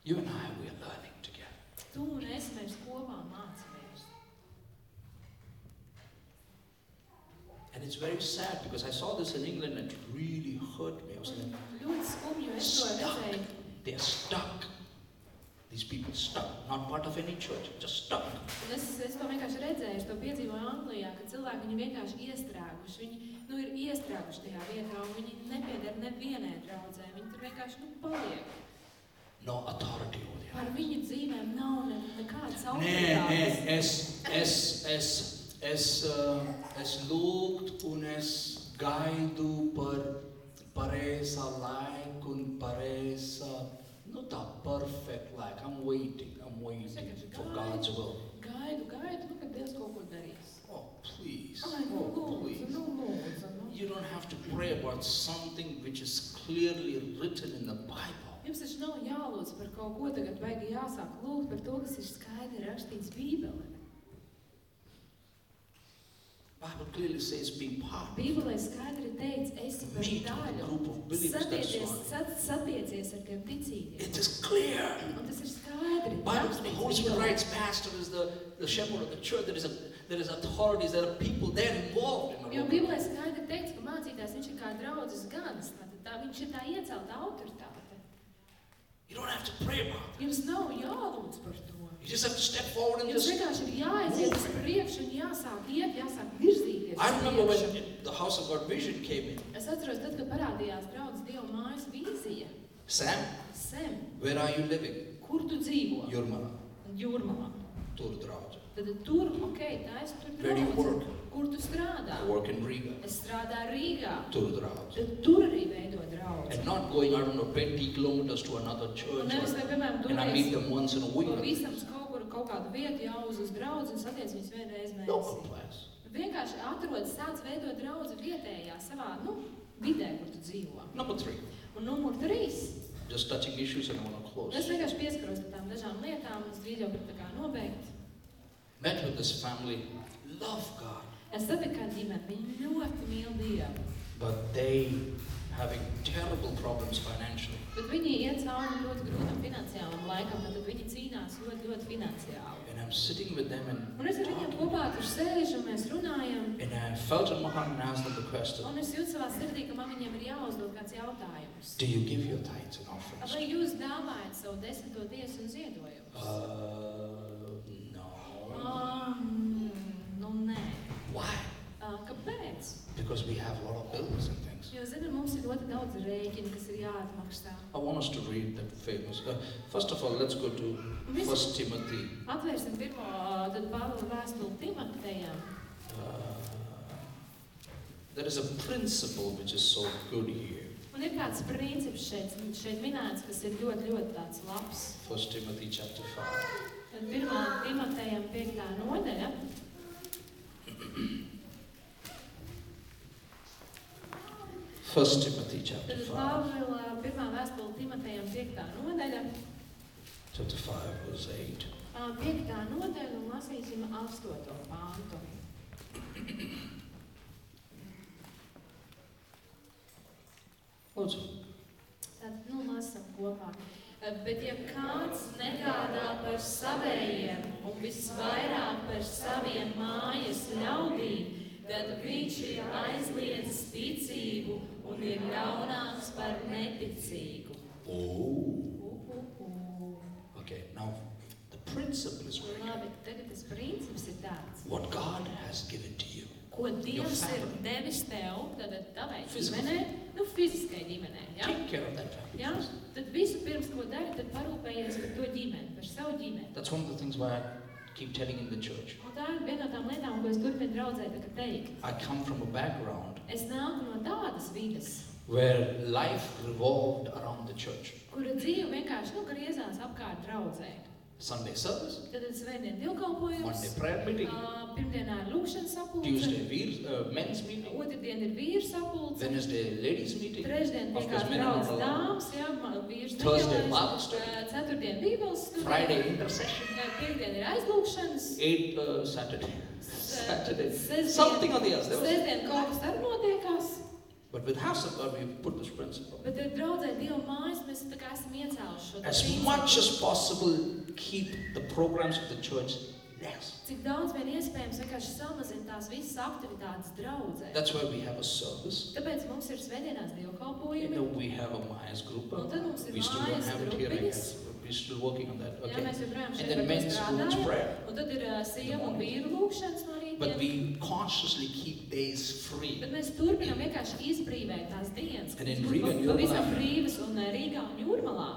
You and I, we are learning together. Tu un es mēs kopā mācāmies. And it's very sad because I saw this in England and it really hurt me. I was like, Ļoti skumji, jo es to redzēju. they're stuck. These people stuck, not part of any church, just stuck. Un es, es to vienkārši redzēju, es to piedzīvoju Anglijā, ka cilvēki viņi vienkārši iestrēguši. Viņi nu, ir iestrēguši tajā vietā, un viņi nepieder nevienai draudzē. Viņi tur vienkārši nu, paliek. No authority over there. Par viņu dzīvēm nav ne, nekādas Nē, nē, autoritātes. es, es, es, es, uh, es lūgt un es gaidu par pareizā laiku un pareizā, nu tā perfect laika. I'm waiting, I'm waiting for God's will. Gaidu, gaidu, nu, kad Dievs kaut ko darīs. Oh, please. Ai, nu, Oh, lūdzu, please. nu, lūdzu, nu. You don't have to pray about something which is clearly written in the Bible. Jums taču nav jālūdz par kaut ko, tagad vajag jāsāk lūgt par to, kas ir skaidri rakstīts Bībelē. Bible clearly says be part. Bībelē skaidri teikts, esi par daļu. Satiecies, sat, satiecies ar tiem ticīgiem. It is clear. Un tas ir skaidri. Bible, the Holy Spirit writes, pastor is the, the shepherd of the church. There is a there is authorities, there are people there involved in Jo. Bībelē skaidri teikts, ka mācītājs viņš ir kā draudzes gads, tā, viņš ir tā iecelta autoritāte. You don't have to pray about it. Jums nav jālūdz par to. You just have to step forward and Jums just. vienkārši ir jāaiziet uz priekšu un jāsāk iet, jāsāk virzīties. I remember priekšu. when the House of God vision came in. Es atceros, tad, kad parādījās draudzes Dieva mājas vīzija. Sam, Sem, where are you living? kur tu dzīvo? Jurmala. Jūrmalā. Tur draudz. Tad tur, ok, tā es tur Where do you work? Kur tu strādā? I work in Riga. Es strādāju Rīgā. Tur draudz. Tad tur arī veido draugu. And not going, I don't know, 20 kilometers to another Un church. nevis, or- vai, piemēram, and I meet doties them once in a week. pavisam uz kaut kur, kaut kādu vietu jāuz uz draugu un satiec viņus vienreiz mēnesī. place. Vienkārši atrod, sāc veidot draugu vietējā savā, nu, vidē, kur tu dzīvo. Number three, Un numur trīs. just touching issues and I want to close. Es vienkārši pieskaros pie tām dažām lietām, un es drīz jau gribu tā kā nobeigt. Met with this family, love God, Es satiku kādu ģimeni, viņi ļoti mīl Dievu. but they having terrible problems financially. Bet viņi iet cauri ļoti grūtam finansiālam laikam, tad viņi cīnās ļoti, ļoti finansiāli. And I'm sitting with them and Un es ar viņiem kopā tur sēžu, mēs runājam, And I felt in my heart and asked them the question, un es jūtu savā sirdī, ka man viņiem ir jāuzdod kāds jautājums. do you give your tithes and offerings? Vai jūs dāvājat savu desmito tiesu un ziedojumus? Uh, no. Um, nu, nē. Why? Uh, kāpēc? Because we have a lot of bills and things. Jo, zinām, mums ir ļoti daudz rēķinu, kas ir jāatmaksā. I want us to read that famous. Uh, first of all, let's go to Mēs First Timothy. atvērsim pirmo, uh, tad Pāvila vēstuli Timotejam. Uh, there is a principle which is so good here. Un ir kāds princips šeit, šeit minēts, kas ir ļoti, ļoti tāds labs. First Timothy chapter 5. Tad pirmā Timotejam piektā nodaļa. First Timothy chapter Tad 5. Pāvila pirmā vēstule Timotejam piektā nodaļa. Chapter 5, verse 8. Ā, Piektā nodaļa un lasīsim astoto pāntu. Lūdzu. Tad, nu, lasam kopā. Bet, ja kāds negādā par savējiem un visvairāk par saviem mājas ļaudīm, tad viņš ir aizliedzis ticību un ir ļaunāks par neticīgu. Oh. Uh, uh, uh. Okay, now the principle is very Labi, tagad tas princips ir tāds. what God has given to you. Ko Dievs ir devis tev, tad tavai ģimenei, nu, fiziskai ģimenei, ja? Take care of that family. Ja? Tad visu pirms, ko dari, tad parūpējies par to ģimeni, par savu ģimeni. That's one of the things why I keep telling in the church. Un tā ir viena no tām lietām, ko es turpinu draudzē kā teikt. I come from a background Es nāku no tādas vidas, where life revolved around the church. kura dzīve vienkārši nu, griezās apkārt draudzē. Sunday service, Tad ir svētdien dievkalpojums, Monday prayer meeting, ā, pirmdienā ir lūkšanas sapulce, Tuesday veer, uh, men's meeting, otrdien ir vīrs sapulce, Wednesday ladies meeting, trešdien draudz not dāmas, jā, vīrs Thursday Bible study. ā, ceturtdien bībeles studija, Friday intercession, ā, piekdien ir aizlūkšanas, eight uh, Saturday, Saturday, sestdien, something or the was- sestdien kaut kas arī notiekās. But with House of God, we put this principle. Bet draudzē Dieva mājas mēs tā kā esam iecēluši šo As principu. much as possible, keep the programs of the church less. Cik daudz vien iespējams vienkārši samazina tās visas aktivitātes draudzē. That's why we have a service. Tāpēc mums ir svētdienās dievkalpojumi, know, we have a Maya's group. un tad mums ir We still don't mājas have it here, I guess. We're still working on that. Jā, Okay. mēs joprojām And šeit then par to strādājam. prayer. Un tad ir uh, sieva un vīru lūkšanas no But we consciously keep days free. Bet mēs turpinām vienkārši izbrīvēt tās dienas, kas and pavisam brīvas un uh, Rīgā un Jūrmalā.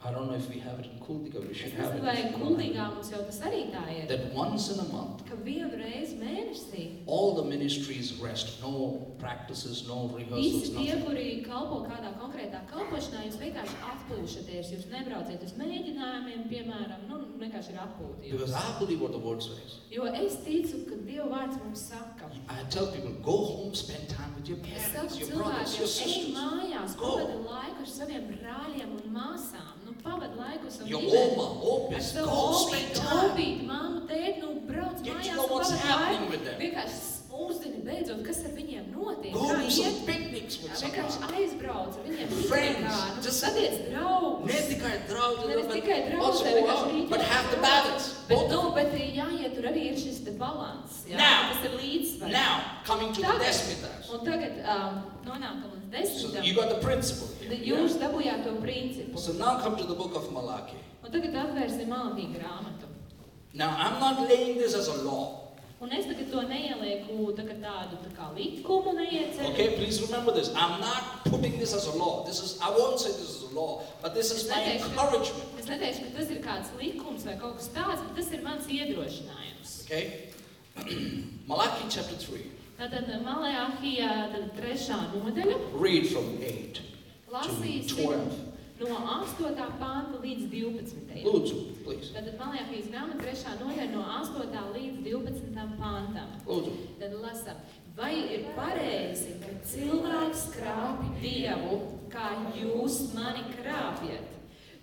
I don't know if we have it in Kuldiga, we should Es have it. vai kuldīgā mums jau tas arī tā ir. That once in a month, Ka vienu reizi mēnesī all the ministries rest. No practices, no Visi rehearsals, tie, nothing. kuri kalpo kādā konkrētā kalpošanā, jūs vienkārši atpūšaties. Jūs nebrauciet uz mēģinājumiem, piemēram, nu, vienkārši ir atpūta. Because. I believe what the word says. Jo es ticu, ka Dieva vārds mums saka, I tell people, go home, spend time with your es parents, saku your brothers, your cilvēkiem, ej sisters. mājās, pavadi laiku ar saviem brāļiem un māsām, pavadi laiku ar savu Your ģimeni. oma, Ar opis, savu go opīti, spend time. opīti, māmu, tēti, nu brauc Get to mājās know un what's pavadi happening laiku. with them. Vienkārši uzzini beidzot, kas ar viņiem notiek, Go kā iet. some picnics with Vienkārši someone. aizbrauc ar viņiem Friends, piknikā, nu, just- satiec draugus. Ne tikai draugi, Nevis but tikai also draudzē, go vienkārši out, rītdienas but have the draudzē. balance. Bet, Both nu, of bet jāiet tur arī ir šis te balans, jā, Now. tas ir līdzsvars. Now, coming to the Tagad. desmitas. Un tagad um, nonākam So you got the principle here. Jūs dabūjāt to principu. So now come to the book of Malachi. Un tagad atvērsim Malakī grāmatu. Now I'm not laying this as a law. Un es tagad to neielieku tā kā tādu tā kā likumu neieceļu. Okay, please remember this. I'm not putting this as a law. This is I won't say this is a law, but this is my encouragement. Es neteikšu, ka tas ir kāds likums vai kaut kas tāds, bet tas ir mans iedrošinājums. Okay? Malachi chapter 3. Tātad Malajāhijā tad trešā nodaļa Read from 8 to lasīsim 12. no 8. panta līdz 12. Lūdzu, please. Tātad Malajāhijas grāmata trešā nodaļa no 8. līdz 12. pantam. Lūdzu. Tad lasām, vai ir pareizi, ka cilvēks krāpj Dievu, kā jūs mani krāpjat?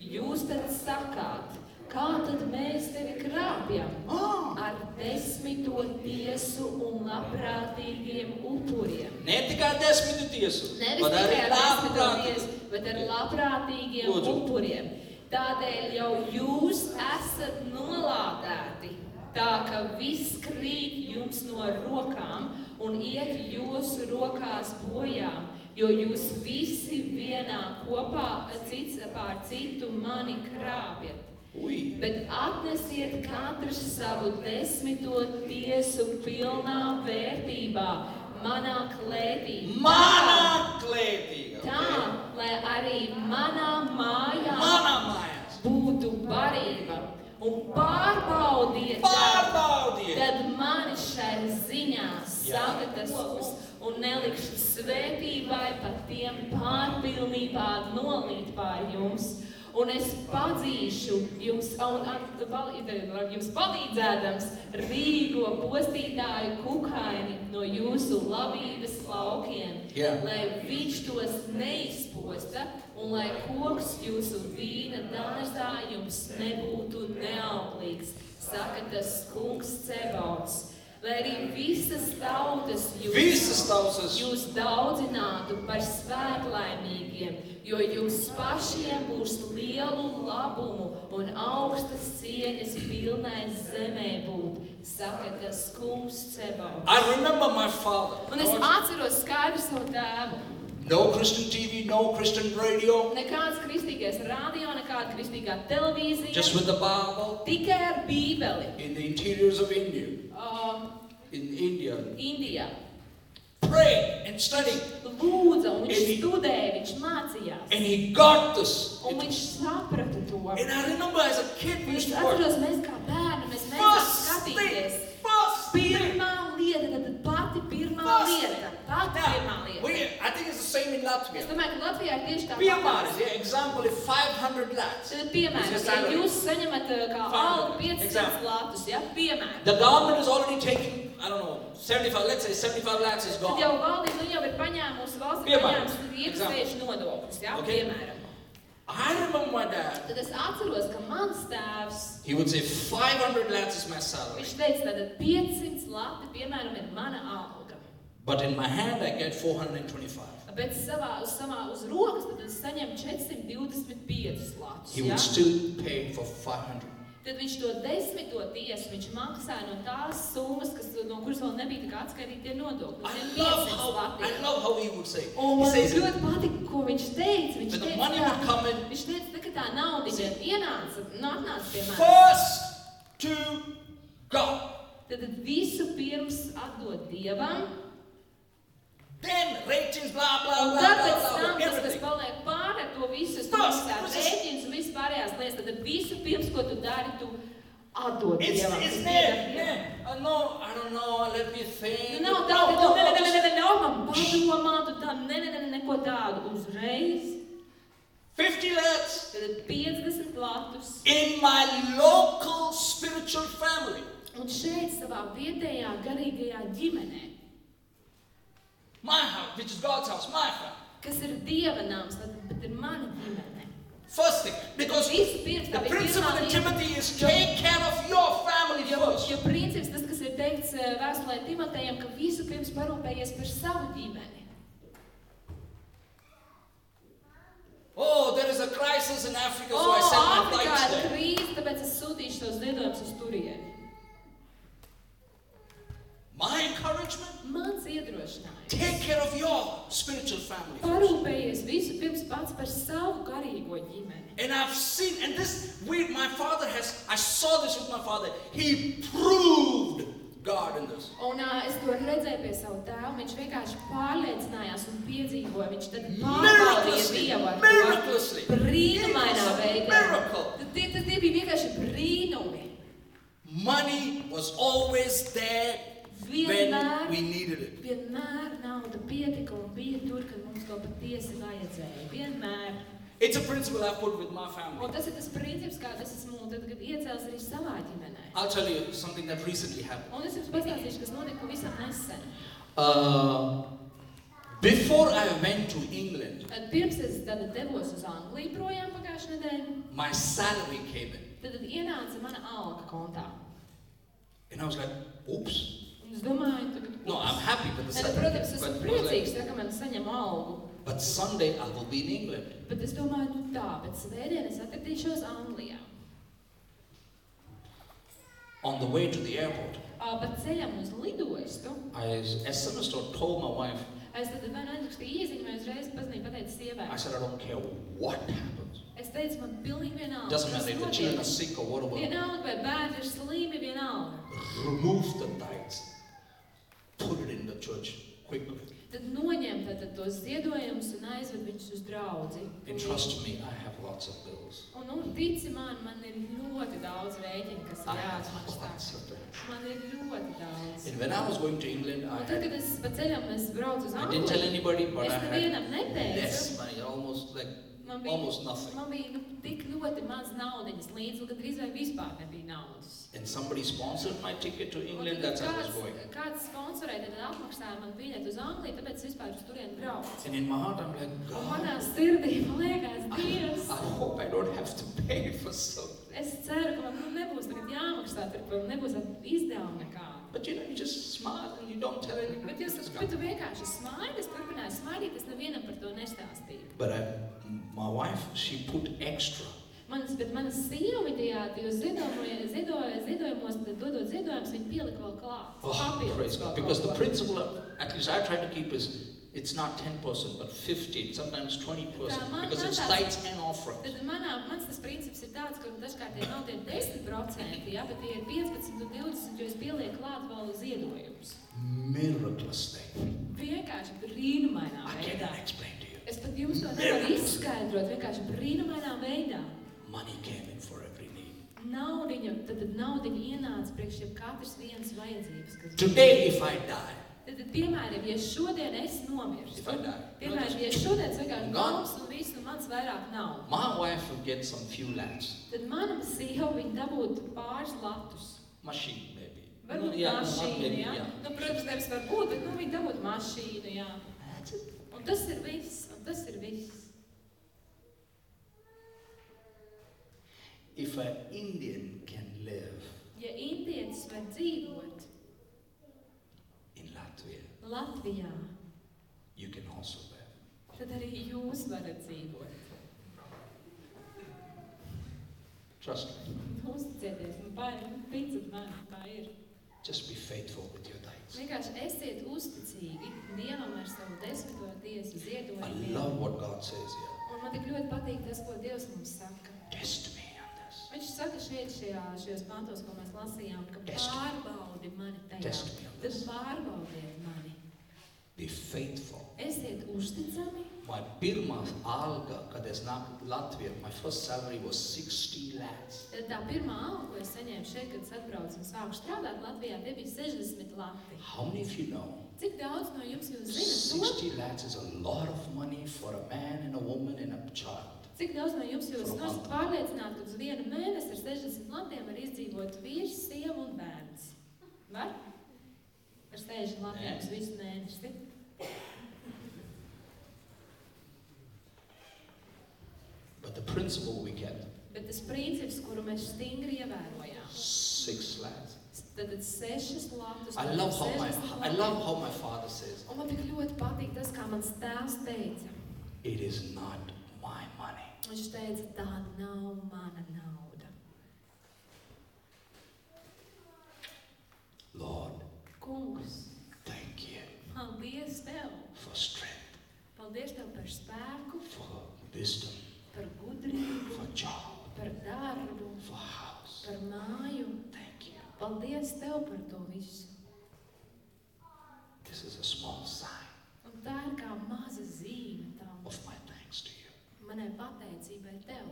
Jūs tad sakāt, kā tad mēs tevi krāpjam? Ah, Ar desmito tiesu un labprātīgiem upuriem. ne tikai desmit tiesu, Nevis bet arī tikai ar desmito labprātīgi. tiesu, bet ar labprātīgiem Lūdzu. upuriem. Tādēļ jau jūs esat nolādēti, tā ka viss krīt jums no rokām un iet jūsu rokās bojā, jo jūs visi vienā kopā cits pār citu mani krāpjat. Ui. Bet atnesiet katrs savu desmito tiesu pilnā vērtībā, manā klētī. Manā klētī. Tā, lai arī manā mājā Manā mājās. būtu barība un pārbaudiet, Pārbaudiet. tad mani šai ziņā sagatavos un nelikšu svētībai pat tiem pārpilnībā nolīt pār jums. Un es padzīšu jums, un palīdē- jums palīdzēdams Rīgo postītāju kukaini no jūsu labības laukiem, Jā. lai viņš tos neizposta un lai koks jūsu vīna dārzā jums nebūtu neauglīgs, saka tas kungs Cebauts. Lai arī visas tautas jūs, Visas tautas. jūs daudzinātu par svētlaimīgiem, jo jūs pašiem būs lielu labumu un augstas cieņas pilnai zemē būt, saka tas kungs Cebauts. I remember my father. Un es atceros skaidru savu tēvu. No Christian TV, no Christian radio, Nekāds kristīgais radio, nekāda kristīgā televīzija. just with the Bible Tikai ar Bībeli. in the interiors of India. Uh, In India. Indijā. Praying and studying. Lūdza, un viņš Eli- studēja, viņš mācījās. And he got this. Un viņš saprata to. And I remember as a kid, we Es used to work. atceros, mēs kā bērni, mēs mēģinājām First skatīties. first. Pirmā lieta, tad pati pirmā First lieta. Pati pirmā Now, lieta. we, I think it's the same in Es Latvia. domāju, ka Latvijā ir tieši tā Piemērs, yeah, example, if 500 lakhs. Tad, your ja jūs saņemat uh, kā algu 500 Example. latus, ja, piemēram, The government is already taking, I don't know, 75, let's say 75 lakhs is tad gone. jau valdība nu, jau ir paņēmusi valsts ir Piemēram. paņēmusi iekasējuši nodokļus, ja, Okay. piemēram. I remember my dad, Tad es atceros, ka mans tēvs, he would say 500 lakhs is my salary. viņš teica, tad 500 lati, piemēram, ir mana alga. But in my hand I get 425. Bet savā, uz, savā, uz rokas tad es saņemu 425 latus. He Ja? would still pay for 500. Tad viņš to desmito tiesu viņš maksāja no tās summas, kas, no kuras vēl nebija tā kā atskaitītie nodokļi. I Tiem love 500 how, latiem. I love how he would say. Un man says, ļoti patika, ko viņš teica. Viņš teica, tā, viņš teica, tā, ka tā naudiņa ienāca, nāca pie manis. first to God, Tad tad visu pirms atdot Dievam, then ratings, blah, blah, blah, tad blah, blah, tam, tas, kas paliek pāri to visu, is- rēķinus un viss pārējās lietas, tad visu pirms, ko tu dari, tu atdod It's, Dievam. it's Tu there, there. Uh, no, I don't know, let me Nu, think. nav tā, ka tu ne, ne, ne, ne, ne, ļauj man padomāt, un tā, ne, ne, ne, ne, neko tādu uzreiz. 50 lakhs Tad 50 latus. in my local spiritual family. Un šeit savā vietējā garīgajā ģimenē, My house, which is God's house, my house. kas ir Dieva nams, tad, bet ir mana ģimene. First thing, because Visu pirms the principle in. Timothy is take care of your family Jo, first. jo princips, tas, kas ir teikts eh, vēstulē Timotejam, ka visu pirms parūpējies par savu ģimeni. Oh, there is a crisis in Africa, so O, I send my Āfrikā flights ir there. krīze, tāpēc es sūtīšu tos ziedojumus uz turieni. My encouragement, Mans iedrošinājums. take care of your spiritual family. Parūpējies visu pirms pats par savu garīgo ģimeni. And I've seen, and this, we, my father has, I saw this with my father. He proved God in this. Un ā, es to redzēju pie savu tēvu. Viņš vienkārši pārliecinājās un piedzīvoja. Viņš tad pārbaudīja Dievu ar miraculously. brīnumainā veidā. miracle. Tie, tie bija vienkārši brīnumi. Money was always there when pietika un bija tur, kad mums to patiesi vajadzēja. Vienmēr. It's a principle I've put with my Un family. tas ir tas princips, kā es esmu tad, kad iecēlis arī savā ģimenē. I'll tell you something that recently happened. Un es jums pastāstīšu, kas notika pavisam nesen. Uh, before I went to England, Tad pirms es tad devos uz Angliju projām pagājušajā nedēļā, My salary came in. tad, tad ienāca mana alga kontā. And I was like, oops. Es domāju, tagad, No, I'm happy with the Tad, salary. protams, esmu but, I was priecīgs, tā, ka man saņem algu. but Sunday I will be in England. Bet es domāju, nu tā, bet svētdien es atradīšos Anglijā. on the way to the airport, Ā, Pa ceļam uz lidostu I SMS or told my wife, es tad nu aizrakstīju īziņu, vai uzreiz paziņoju, pateicu I sievai. said, I don't care what happens. Es teicu, man pilnīgi vienalga. Doesn't matter if the children are sick or whatever. Vienalga, vai bērni ir slimi, vienalga. Remove the tithes. Put it in the church quickly. Tad noņem tad, tad tos ziedojumus un aizved viņus uz draudzi. And trust me, I have lots of bills. Un, nu, tici man, man ir ļoti daudz rēķinu, kas ir jāatmaksā. Man ir ļoti daudz. And when I was going to England, I Un tad, kad es pa ceļam es braucu uz I didn't tell Angliju, anybody, but es nevienam neteicu. less money, almost like Man bija, almost nothing. man bija nu, tik ļoti maz naudas līdzi, ka drīz vai vispār nebija naudas. And somebody sponsored my ticket to Un England, tad that's how I was going. kāds sponsorēja, tad apmaksāja man biļeti uz Angliju, tāpēc es vispār uz turieni braucu. And in my heart, I'm like, Un God, manā sirdī man liekas, I, Dievs, I hope I don't have to pay for something. es ceru, ka man nu, nebūs tagad jāmaksā, par- nebūs tāda izdevuma nekāda. But you know, you just smile and you don't tell anybody. Bet jūs bet tu vienkārši smaidi, es turpināju smaidīt, es nevienam par to nestāstīju. But I, my wife, she put extra. Manas, bet mana sieva tajā, ziedojumos, ziedojumos, dodot ziedojumus, viņa pielika vēl klāt. Oh, praise God. Because the principle, of, at least I try to keep is, it's not 10%, but 15, sometimes 20%. Tā man- Because it's tithes and offerings. Tad manā, mans tas princips ir tāds, ka dažkārt tie nav tie 10%, jā, bet tie ir 15 un 20, jo es pielieku klāt vēl ziedojumus. Miraculous thing. Vienkārši brīnumainā I veidā. cannot explain. Es pat jums to nevaru izskaidrot, vienkārši brīnumainā veidā. Money came in for every need. Naudiņa, tad, tad naudiņa ienāca priekš jau katras vienas vajadzības. Kas Today, if I die, Tad, tad, piemēram, ja šodien es nomirstu, if I die, piemēram, ja šodien es vienkārši nomirstu un viss, un mans vairāk nav, my wife will get some few lakhs. tad mana sieva viņa dabūtu pāris latus. Machine, maybe. Varbūt not mašīnu, maybe, jā. yeah. Nu, protams, nevis var būt, bet nu, viņi dabūtu mašīnu, jā. Un tas ir viss, tas ir viss. If an Indian can live Ja indietis var dzīvot in Latvia, Latvijā, you can also live. tad arī jūs varat dzīvot. Trust me. Uzticieties, vai, nu, ticat man, tā ir. Just be faithful with your. Vienkārši esiet uzticīgi Dievam ar savu desmito tiesu I ziedojumiem. love what God says here. Un man tik ļoti patīk tas, ko Dievs mums saka. Test me on this. Viņš saka šeit, šajā, šajos pantos, ko mēs lasījām, ka Test pārbaudi mani tajā. Test me on Tad this. pārbaudiet mani. Be faithful. Esiet uzticami. My pirmā alga, kad es nāku Latvijā, my first salary was 60 lakhs. Tā pirmā alga, ko es saņēmu šeit, kad es atbraucu un sāku strādāt Latvijā, tie bija 60 lati. How many of you know? Cik daudz no jums jūs zinat to? 60 lakhs is a lot of money for a man and a woman and a child. Cik daudz no jums jūs month. pārliecināti, ka uz vienu mēnesi ar 60 latiem var izdzīvot vīrs, sieva un bērns? Var? Ar 60 latiem uz visu mēnesi. But the principle we kept, Bet tas princips, kuru mēs stingri ievērojām, six lakhs. tad sešas latus. I love how my 60 I love how my father says, Un man tik ļoti patīk tas, kā mans tēvs teica. it is not my money. Viņš teica, tā nav mana nauda. Lord, Kungs, thank you paldies tev! for strength, Paldies tev par spēku, for wisdom, par gudrību, for job, par darbu, for house. par māju. Thank you. Paldies tev par to visu. This is a small sign Un tā ir kā maza zīme tam of my thanks to you. manai pateicībai tev.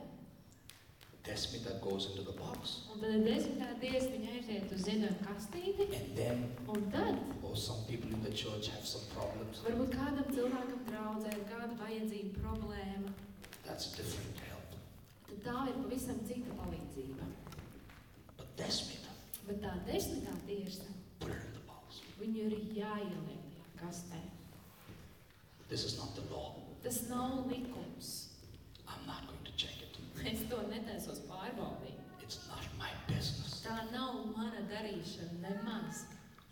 Desmita goes into the box. Un tad desmitā dievs viņa aiziet uz ziedojumu kastīti, And then, un tad oh, some people in the church have some problems. varbūt kādam cilvēkam draudzē ir kāda vajadzība, problēma. That's different help. Tad tā ir pavisam cita palīdzība. But Desmita, Bet tā desmitā tiesa, put her in the box. viņu ir jāieliek tajā kastē. This is not the law. Tas nav likums. I'm not going to check it. Es to netaisos pārbaudīt. It's not my business. Tā nav mana darīšana nemaz.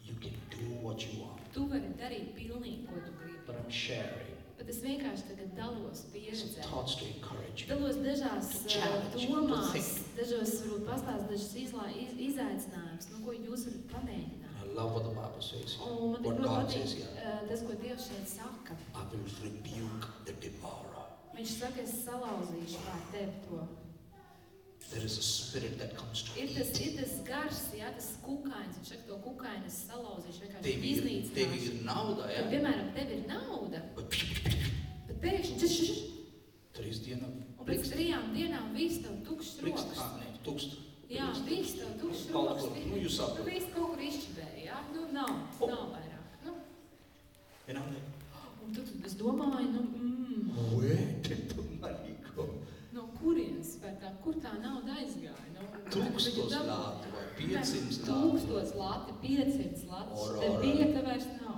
You can do what you want. Tu vari darīt pilnīgi, ko tu gribi. But I'm sharing Bet es vienkārši tagad dalos pieredzē. Dalos dažās to domās, dažos varbūt pastāst dažas izlā, iz, izaicinājumus, nu, ko jūs varat pamēģināt. I love what the Bible says. Un man What God patīk says here. uh, tas, ko Dievs šeit saka. I will rebuke the devourer. Viņš saka, es salauzīšu pār tevi to. There is a spirit that comes to Ir tas, ir tas gars, jā, tas kukainis, viņš saka, to kukaini es salauzīšu, vienkārši Tev ir, iznīcināšu. ir nauda, Tad, ja? piemēram, tev ir nauda, Bet bet pēkšņi tas ir. trīs dienas Un pēc trijām dienām viss tev tukšs pliks, rokas. ah, ne, tūkst. Jā, viss tev tukšs Kaut rokas. kur, nu, jūs Tu saprotat. viss kaut kur izšķibēji, jā? Nu, nav, O. nav vairāk. Nu, And I'm like, un tu, tad es domāju, nu, mm, where did the money go? no kurienes, tā, kur tā nauda aizgāja? Nu, Tūkstos lāti vai piecimts lāti. Tūkstos lati, piecimts lati. Ora, Te ora. bija, te vairs nav.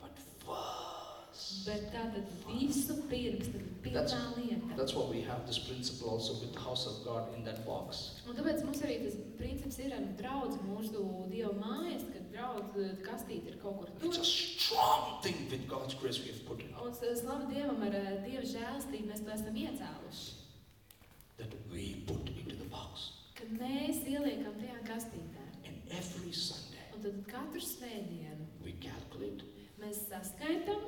But first, Bet tā tad visu pirms, pirmā That's- lieta. that's why we have this principle also with the house of God in that box. Un tāpēc mums arī tas princips ir ar draudz mūsu Dieva mājas, kad draudz kastīt ir kaut kur It's tur. a strong thing with God's grace we have put in. Un slavu Dievam ar eh, Dieva žēlastību mēs to esam iecēluši. That we put into the box. Kad mēs ieliekam tajā kastītē. And every Sunday Un tad katru svētdienu we calculate mēs saskaitām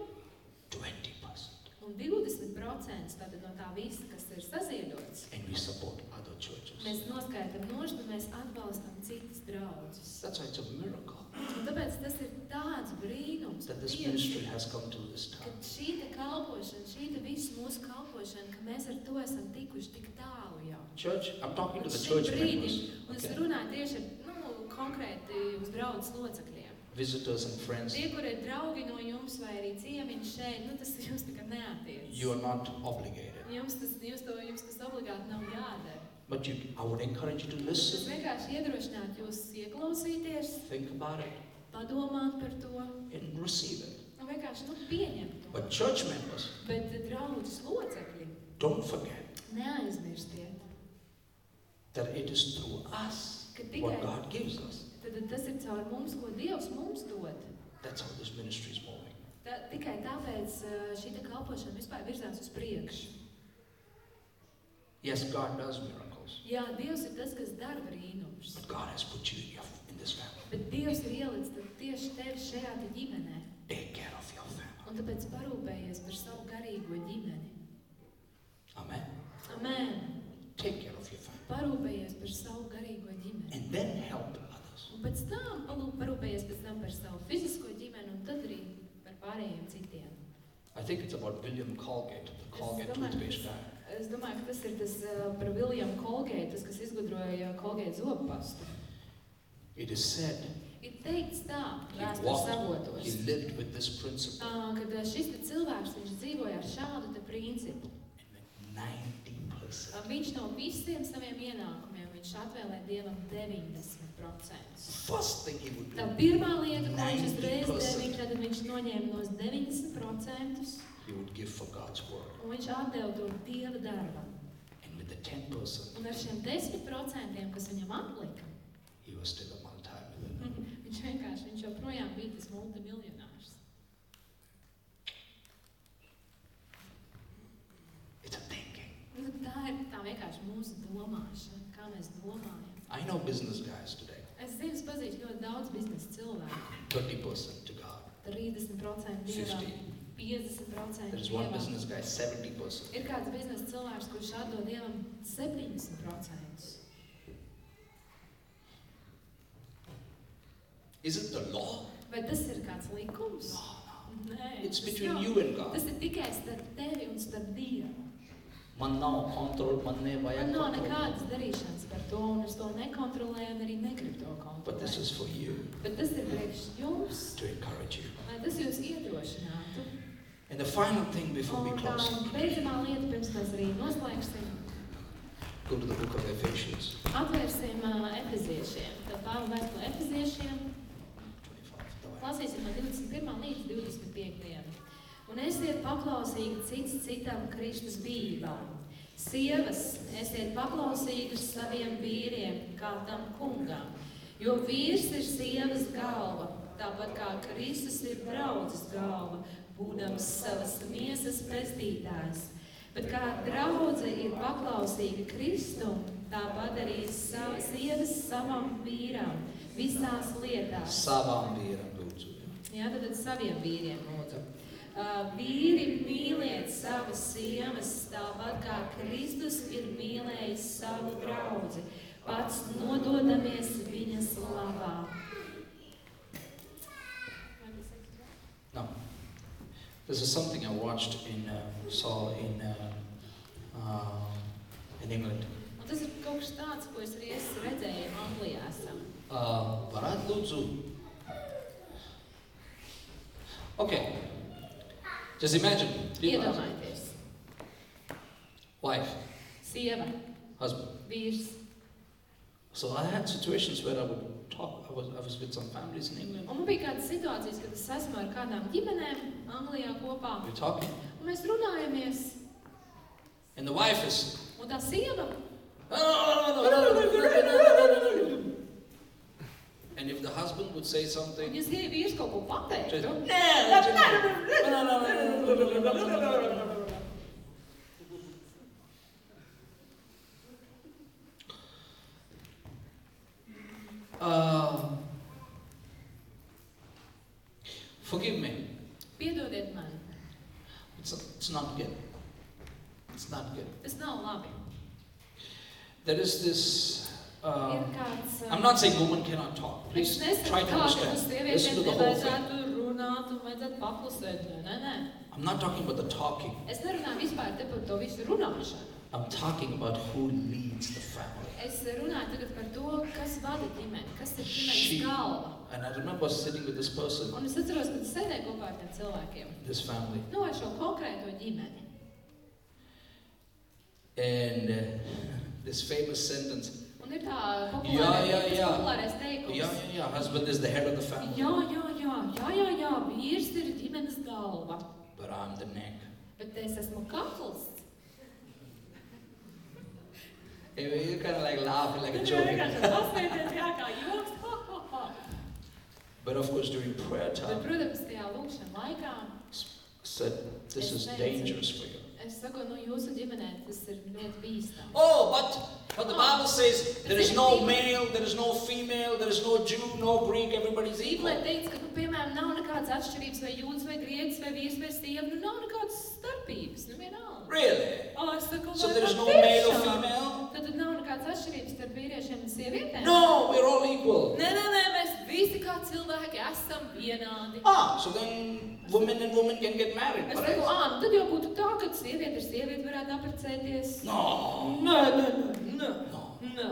20%. un 20% tātad no tā visa, kas ir saziedots, And we support other churches. mēs noskaitām nošķi un mēs atbalstam citas draudzes. That's why it's a miracle Un tāpēc tas ir tāds brīnums, that this ministry has come to this ka time. šī te kalpošana, šī te visa mūsu kalpošana, ka mēs ar to esam tikuši tik tālu jau. Church, I'm talking to Un the šim church brīdim, members, un es okay? runāju tieši nu, konkrēti uz draudzes locekļiem. Visitors and friends. Tie, kur ir draugi no jums vai arī ciemiņi šeit, nu, tas jums tā kā neatiec. You are not obligated. Jums tas, jums, to, jums tas obligāti nav jādara. But you, I would encourage you to Es listen, vienkārši iedrošinātu jūs ieklausīties, think about it, padomāt par to and receive it. un vienkārši nu, pieņemt to. But church members, Bet draudzes locekļi, don't forget neaizmirstiet, that it is through us what God gives us. Tad, tas ir caur mums, ko Dievs mums dod. That's how this ministry is moving. Tā, tikai tāpēc šī kalpošana vispār virzās uz priekšu. Yes, God does miracles, Jā, Dievs ir tas, kas dara brīnums. but God has put you in, your, in this family. Bet Dievs ir ielicis tieši tevi šajā te ģimenē. Take care of your family. Un tāpēc parūpējies par savu garīgo ģimeni. Amen. Amen. Take care of your family. Parūpējies par savu garīgo ģimeni. And then help pēc tam palūk, parūpējies pēc tam par savu fizisko ģimeni un tad arī par pārējiem citiem. I think it's about William Colgate, the Colgate don't know. toothpaste guy. Es domāju, ka tas ir tas uh, par Viljamu Kolgeitu, tas, kas izgudroja Kolgeitu zopastu. It is said Ir teikts tā, vēstures walked, avotos, he lived with this principle. uh, kad uh, šis te cilvēks, viņš dzīvoja ar šādu te principu. And 90%. Viņš no visiem saviem ienākumiem, viņš atvēlēja Dievam 90%. First thing he would Tā do, pirmā lieta, ko viņš uzreiz 90%. devīja, tad viņš noņēma nos 90% he would give for God's word. un viņš atdeva to Dieva darbam. And with the 10%, Un ar šiem 10%, kas viņam atlika, he was still a multi-millionaire. viņš vienkārši, viņš joprojām bija tas multimiljonārs. It's a thinking. Nu, tā ir tā vienkārši mūsu domāšana, kā mēs domājam. I know business guys today. Es pazīstu ļoti daudz biznesa cilvēku. 30% to God, 30% dievam, 50. 50% There is one dievam. business guy, 70%. Ir kāds biznesa cilvēks, kurš atdod dievam 70%. Is it the law? Vai tas ir kāds likums? No, no. Nē, It's tas between nav. you and God. Tas ir tikai starp tevi un starp Dievu. Man nav kontrola, man nevajag Man nav kontroli. nekādas darīšanas par to, un es to nekontrolēju, un arī negribu to kontrolēt. But this is for you. Bet tas ir priekš jums. To encourage you. Lai tas jūs iedrošinātu. And the final thing before un we close. Un beidzamā lieta, pirms mēs arī noslēgsim. Go to the book of Ephesians. Atvērsim uh, Efeziešiem. Tad Pāvila vēstule Efeziešiem. Lasīsim no 21. līdz 25. Un esiet paklausīgi cits citam Kristus bībām Sievas, esiet paklausīgas saviem vīriem, kā tam kungam. Jo vīrs ir sievas galva, tāpat kā Kristus ir draudzes galva, būdams savas miesas pestītājs. Bet kā draudze ir paklausīga Kristum, tāpat arī savas sievas savam vīram visās lietās. Savam vīram lūdzu. Jā, tad, tad saviem vīriem lūdzu. Vīri mīliet savas sievas, tāpat kā Kristus ir mīlējis savu draugu, pats nododamies viņas labā. No. This is something I watched in uh, saw in uh, uh, in England. Un tas ir kaut kas tāds, ko es arī esmu redzējis Anglijā. Uh, varētu lūdzu. Okay. Just imagine. Iedomājieties, Wife, sieva, husband. vīrs. So I had situations where I would talk. I was I was with some families in England. Un bija kādas situācijas, kad es esmu ar kādām ģimenēm Anglijā kopā, We're talking, un mēs runājamies. and the wife is. Un tā sieva And if the husband would say Un, something, ja sie- vīrs kaut ko pateiktu, uh, forgive me. piedodiet man, It's, it's not good. It's not good. tas nav labi. There is this. Ir Uh, kāds. I'm not saying woman cannot talk. Please try to understand. Listen to the whole thing. runāt un vajadzētu paklusēt. Nē, nē. I'm not talking about the talking. Es nerunāju vispār te par to visu runāšanu. I'm talking about who leads the family. Es runāju tagad par to, kas vada ģimeni, kas ir ģimenes galva. And I remember sitting with this person, Un es atceros, kad sēdēju kopā ar tiem cilvēkiem. this family, Nu, ar šo konkrēto ģimeni. and uh, this famous sentence. Ir tā Jā, populārais, jā, tas jā. populārais teikums. Yeah, yeah, yeah. Husband is the head of the family, Jā, jā, jā, jā, jā, jā, vīrs ir ģimenes galva, but I'm the neck. bet es esmu kakls. You're kind of like laughing like a joke. jā. But of course, during prayer time, said this is dangerous for you. Es saku, nu, jūsu ģimenē tas ir ļoti bīstami. Oh, but but the Bible says there is no male, there is no female, there is no Jew, no Greek. Everybody's Bībelē equal. teikts, ka, nu, piemēram, nav nekādas atšķirības vai jūdas, vai grieķis, vai vīrs, vai sieva, nu, nav nekādas starpības, nu, vienalga. Really? O, es saku, So there is no male or female? Tad, tad nav nekādas atšķirības starp vīriešiem un sievietēm? No, we're all equal. Nē, nē, nē, mēs visi kā cilvēki esam vienādi. Ah, so then women and women can get married. Es saku, ā, nu tad jau būtu tā, ka sieviete ar sievieti varētu apprecēties. No. Nē, nē, nē, nē, No. nē.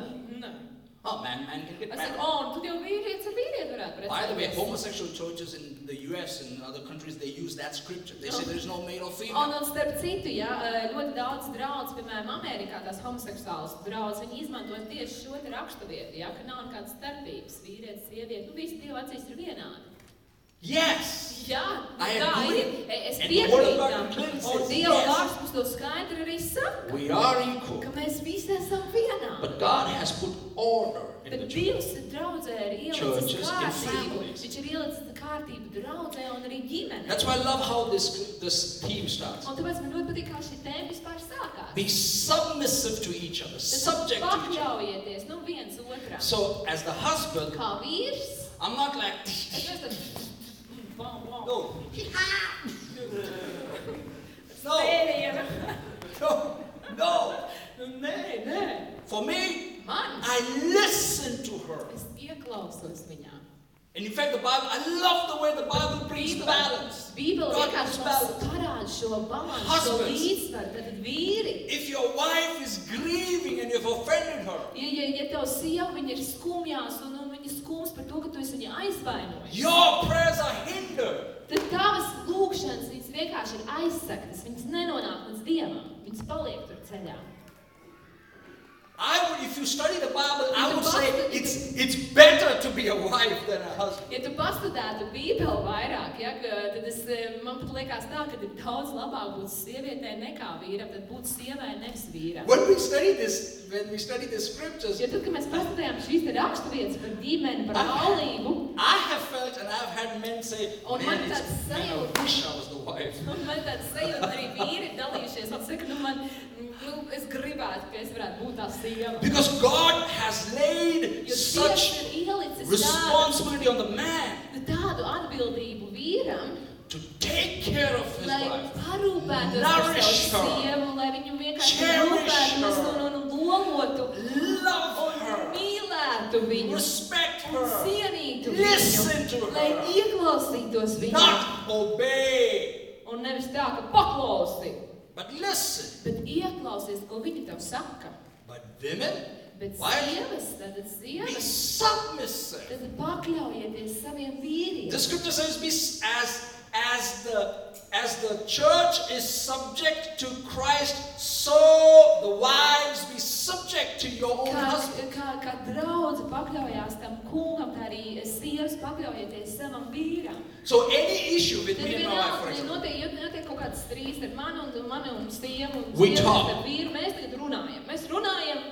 Oh, man, man can get married. nu tad jau vīrietis ar vīrieti varētu By the way, precēties. homosexual churches in the US and other countries, they use that scripture. They say there is no male or Un, female. un starp citu, ja, eh, ļoti daudz draugs, piemēram, Amerikā tās homoseksuālas draugs, viņi izmanto tieši šo te raksturvietu, ja, ka nav nekādas starpības, vīrietis, sieviete, nu visi Dieva acīs ir vienādi. Yes. Jā, I tā agree. ir. Es the piekrītu tam. Un Dieva yes. vārds mums to skaidri arī saka, We are equal. ka mēs visi esam vienādi. But God has put order in the Bet church. Dievs ir draudzē ir ielicis kārtību. Viņš ir ielicis kārtību draudzē un arī ģimenē. That's why I love how this, this theme starts. Un tāpēc man ļoti patīk, kā šī tēma vispār sākās. Be submissive to each other, subject to each other. nu viens otram. So, as the husband, Kā vīrs, I'm not like, no, no, no, no. Nē. For me, Man. I listen to her. Es ieklausos viņā. And in fact, the Bible, I love the way the Bible brings balance. Bībele God brings mums balance. parāda šo balansu, šo Husbands. līdzsvaru. Tad vīri, If your wife is grieving and you've offended her, ja, ja, ja tev sieva viņa ir skumjās un, un viņa skums par to, ka tu esi viņu aizvainojis, your prayers are hindered. tad tavas lūgšanas viņas vienkārši ir aizsaktas, viņas nenonāk līdz Dievam, viņas paliek tur ceļā. I would, if you study the Bible, I would say it's it's better to be a wife than a husband. Ja tu pastudētu Bībeli vairāk, ja, tad es, eh, man pat liekas tā, ka ir daudz labāk būt sievietei nekā vīram, tad būt sievai nevis vīram. When we study this, when we study the scriptures, Jo tad, kad mēs paskatījām šīs te raksturvietas par ģimeni, par laulību, I have felt and I've had men say, Oh, man, that's man, I wish I was the wife. un man tāds sajūta arī vīri dalījušies. Man saka, nu man, nu, es gribētu, ka es varētu būt tā sieva. Because God has laid such responsibility on the man tādu atbildību vīram, to take care of his lai wife. parūpētos par Nourish savu her. sievu, lai viņu vienkārši rūpētos her. un, un lolotu, Love un her. mīlētu viņu, Respect un her. cienītu Listen to viņu, lai her. ieklausītos viņu, Not obey, un nevis tā, ka paklausi, but listen. bet ieklausies, ko viņi tev saka. But women, Bet Why? sievas, tad be sievas, submissive. tad pakļaujieties saviem vīriem. The scripture says, "Be s- as as the as the church is subject to Christ, so the wives be subject to your own Kā, husband." kā, kā draudze pakļaujās tam kungam, tā arī sievas pakļaujieties savam vīram. So any issue with Tad me and my wife, for example, notiek, notiek kaut kāds strīds ar mani un mani un sievu un We talk. ar vīru, mēs tagad runājam. Mēs runājam,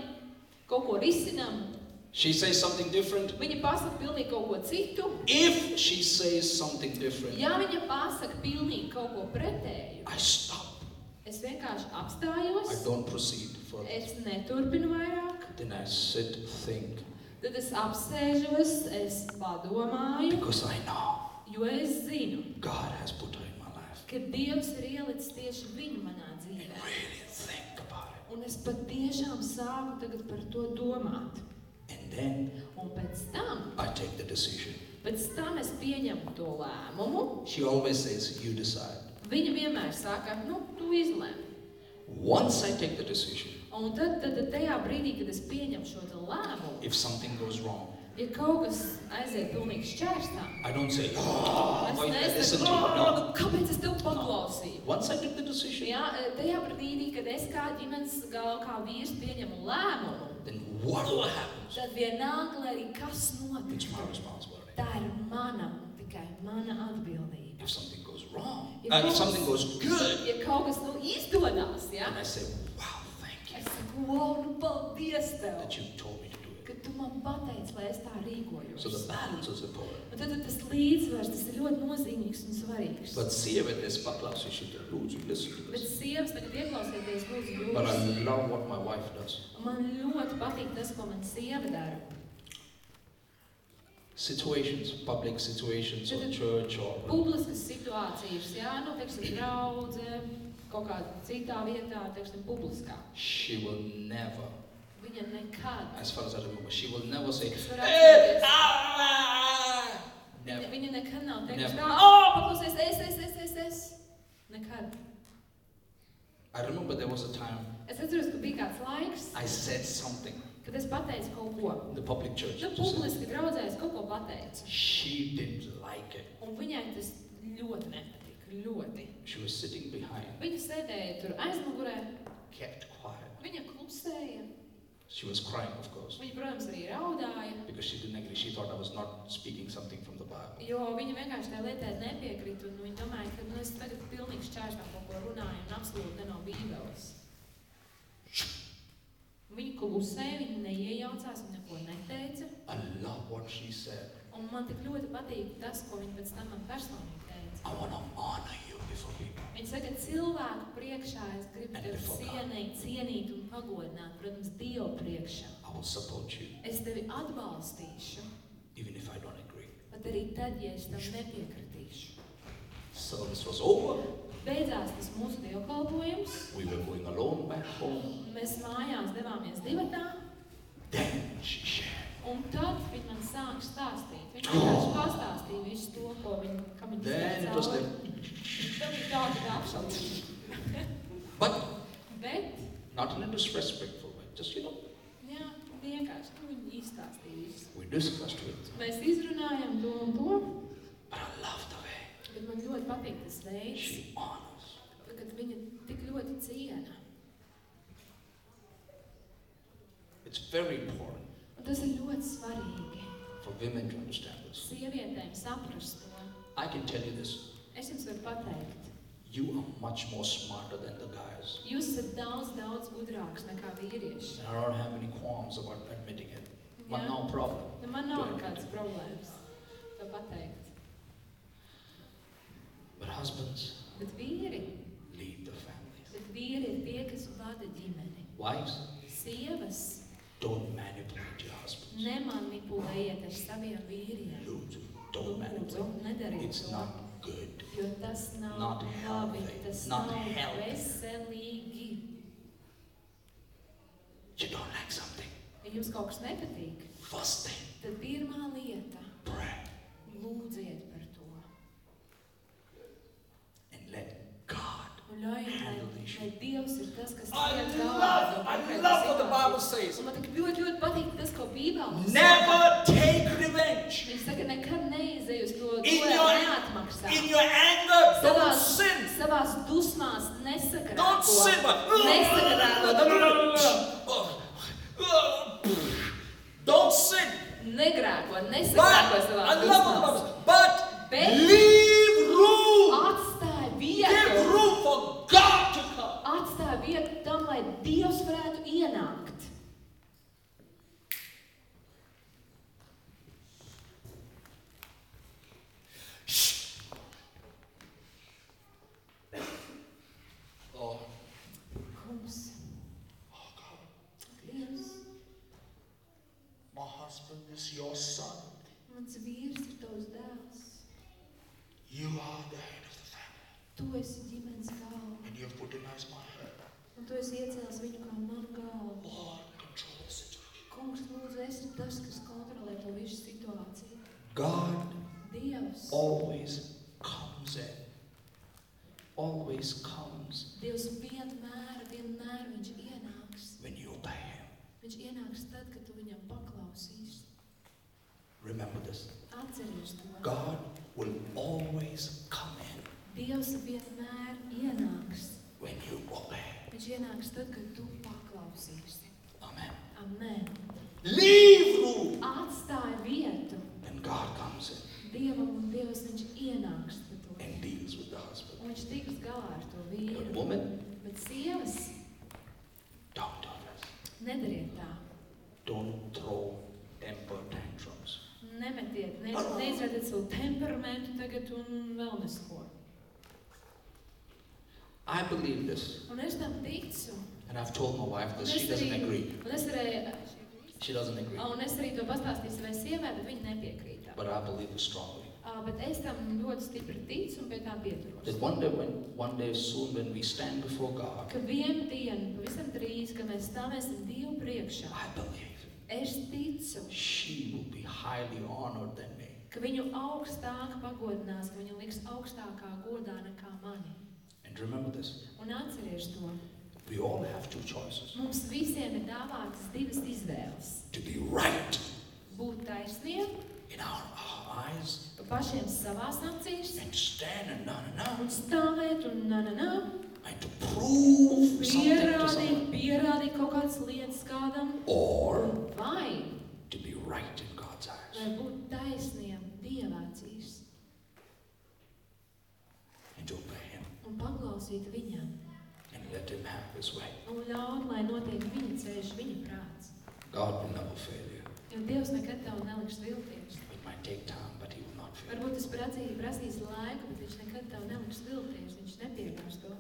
kaut ko risinām. She says something different. Viņa pasaka pilnīgi kaut ko citu. If she says something different, Ja viņa pasaka pilnīgi kaut ko pretēju, I stop. es vienkārši I apstājos, don't proceed further. es neturpinu vairāk. Then I sit, think, Tad es apsēžos, es padomāju, because I know jo es zinu, God has put her in my life. ka Dievs ir ielicis tieši viņu manā And dzīvē. really think about it. Un es patiešām sāku tagad par to domāt. Then Un pēc tam, I take the decision. pēc tam es pieņemu to lēmumu. She always says, You decide. Viņa vienmēr saka, nu, tu izlēmi. Once I take the decision, Un tad, tad, tad tajā brīdī, kad es pieņemu šo lēmumu, if something goes wrong, ja kaut kas aiziet pilnīgi šķērstā, I don't say, Oh, es why did I listen to you? No. "Oh, kāpēc es tev paklausīju? Once I took the decision, Jā, tajā brīdī, kad es kā ģimenes gal, kā vīrs pieņemu lēmumu, then whatever happens, tad vienalga, arī kas it's notiks, my responsibility. tā ir mana, tikai mana atbildība. If something goes wrong, Ja uh, kaut if something kas- goes good, Ja kaut kas nu izdodas, ja, then I say, Wow, thank es you saku, wow, nu paldies tev, that you told me. Ka tu man pateici, lai es tā rīkojos. So the balance is important. Un tad, tas līdzsvars, tas ir ļoti nozīmīgs un svarīgs. But sievietes paklausīšu, lūdzu, listen to Bet this. sievas tagad ieklausieties lūdzu But I jūs. love what my wife does. Man ļoti patīk tas, ko man sieva dara. Situations, public situations, or church, or Publiskas situācijas, jā, nu, teiksim, draudze, kaut kādā citā vietā, teiksim, publiskā. she will never. As far as I remember, she will never say, Es "Eh, ah!" Viņa, Never. viņa nekad nav teikusi tā, oh, paklausies, es, es, es, es, es. Nekad. I remember there was a time Es atceros, ka bija kāds laiks, I said something kad es pateicu kaut ko. the public church. Say- publiski draudzēs kaut ko pateicu. She didn't like it. Un viņai tas ļoti nepatika. Ļoti. She was sitting behind, Viņa sēdēja tur aizmugurē, kept quiet. viņa klusēja. She was crying, of course, Viņa, protams, arī raudāja. because she didn't agree. She thought I was not speaking something from the Bible. Jo viņa vienkārši tajā lietā nepiekrita. un Viņa domāja, ka nu, es tagad pilnīgi šķēršļā kaut ko runāju un absolūti ne no Bībeles. Viņa klusēja, viņa neiejaucās, viņa neko neteica. I love what she said. Un man tik ļoti patīk tas, ko viņa pēc tam man personīgi teica. I want to honor you before people. Viņa saka, cilvēku priekšā es gribu tevi cienīt, un pagodināt, protams, Dievu priekšā. Es tevi atbalstīšu, even if I don't agree. pat arī tad, ja es tam nepiekritīšu. Service was over. Beidzās tas mūsu dievkalpojums. We were going alone back home. Mēs mājās devāmies divatā, Then she shared. Un tad viņi man sāk stāstīt. Viņi vienkārši pastāstīja visu to, ko viņi, kam viņi was cauri. like, Tad bija tā, ka apšaubīt. but Bet, not in a disrespectful way. Just, you know, jā, vienkārši, nu, viņi izstāstīja visu. we discussed it. Mēs izrunājam to un to, But I love the way bet man ļoti patīk tas veids, she honors. kad viņa tik ļoti ciena. It's very important tas ir ļoti svarīgi for women to understand this. sievietēm saprast to. I can tell you this. Es jums varu pateikt, You are much more smarter than the guys. jūs esat daudz, daudz gudrāks nekā vīrieši. And I don't have any qualms about admitting it. But Jā. no problem. Nu, man nav nekādas problēmas to pateikt. But husbands Bet vīri, lead the family. bet vīri ir tie, kas vada ģimeni. Wives, Sievas don't manipulate. Nemanipulējiet ar saviem vīriem. Lūdzu, don't manipulate. It's to. not good. Jo tas nav Not labi, healthy. tas Not nav healthy. veselīgi. You don't like something. Ja jums kaut kas nepatīk, First thing, tad pirmā lieta pray - lūdziet par to. and let God. Ļaujiet, lai, Dievs ir tas, kas tiek to I love what the. Bible says. Man tik ļoti, ļoti patīk tas, ko Bībele saka. Never take revenge. Viņš saka, nekad neizej uz to In to your- neatmaksā. In your anger, don't sin. savās dusmās nesakarā Don't sin, but Nesakarā don't sin. Negrēko, But nesakarā savās dusmās. But Bet- leave room. Atstāj Give vietu. room for God to come. Atstāj vietu tam, lai Dievs varētu ienākt. Oh, oh God. Dievs, My husband is your son. mans vīrs ir tavs dēls. You are the head of the family. Tu esi ģimenes galva. And you have put him as my head. Un tu esi iecēlis viņu kā manu galvu. Lord, control the situation. Kungs, lūdzu, esi tas, kas kontrolē to visu situāciju. God Dievs. always comes in. Always comes Dievs vienmēr, vienmēr viņš ienāks. when you obey him. Viņš ienāks tad, kad tu viņam paklausīsi. Remember this. Atceries to. God will always come in Dievs vienmēr ienāks. when you obey. Viņš ienāks tad, kad tu paklausīsi. Amen. Amen. Leave room. Atstāj vietu And God comes in Dievam un Dievs viņš ienāks par to. and deals with the husband. Un viņš tiks galā ar to But vīru. woman, Bet sievas, don't do this. nedariet tā. Don't throw temper tantrums. Nemetiet, ne, neizradiet savu temperamentu tagad un vēl nesko. I believe this. Un es tam ticu. And I've told my wife this. She doesn't agree. un es arī, She doesn't agree. un es arī to pastāstīju savai sievai, bet viņa nepiekrīt. But I believe it strongly. Ā, Bet es tam ļoti stipri ticu un pie tā pieturos. That one day, when one day soon, when we stand before God, Ka vienu dienu, pavisam drīz, kad mēs stāvēsim Dievu priekšā, I believe es ticu, she will be highly honored than me. ka viņu augstāk pagodinās, ka viņu liks augstākā godā nekā mani. And remember this: Un atceries to, we all have two choices: mums visiem ir dāvātas divas izvēles. to be right Būt taisniem, in our, our eyes pašiem savās acīs, and stand and no, no, no, un stāvēt un na, na, na, and to prove something to pierādīt, someone, pierādīt kaut kādas lietas kādam, or vai, to be right in God's eyes. vai būt taisniem Dieva acīs and to obey Him un paklausīt viņam. and let Him have His way. Un ļaut, lai notiek viņa ceļš, viņa prāts. God will never fail you. Jo Dievs nekad tev neliks vilties. It might take time, but He will not fail. Varbūt tas prasīs, prasīs laiku, bet viņš nekad tev neliks vilties. Viņš nepieļaus to.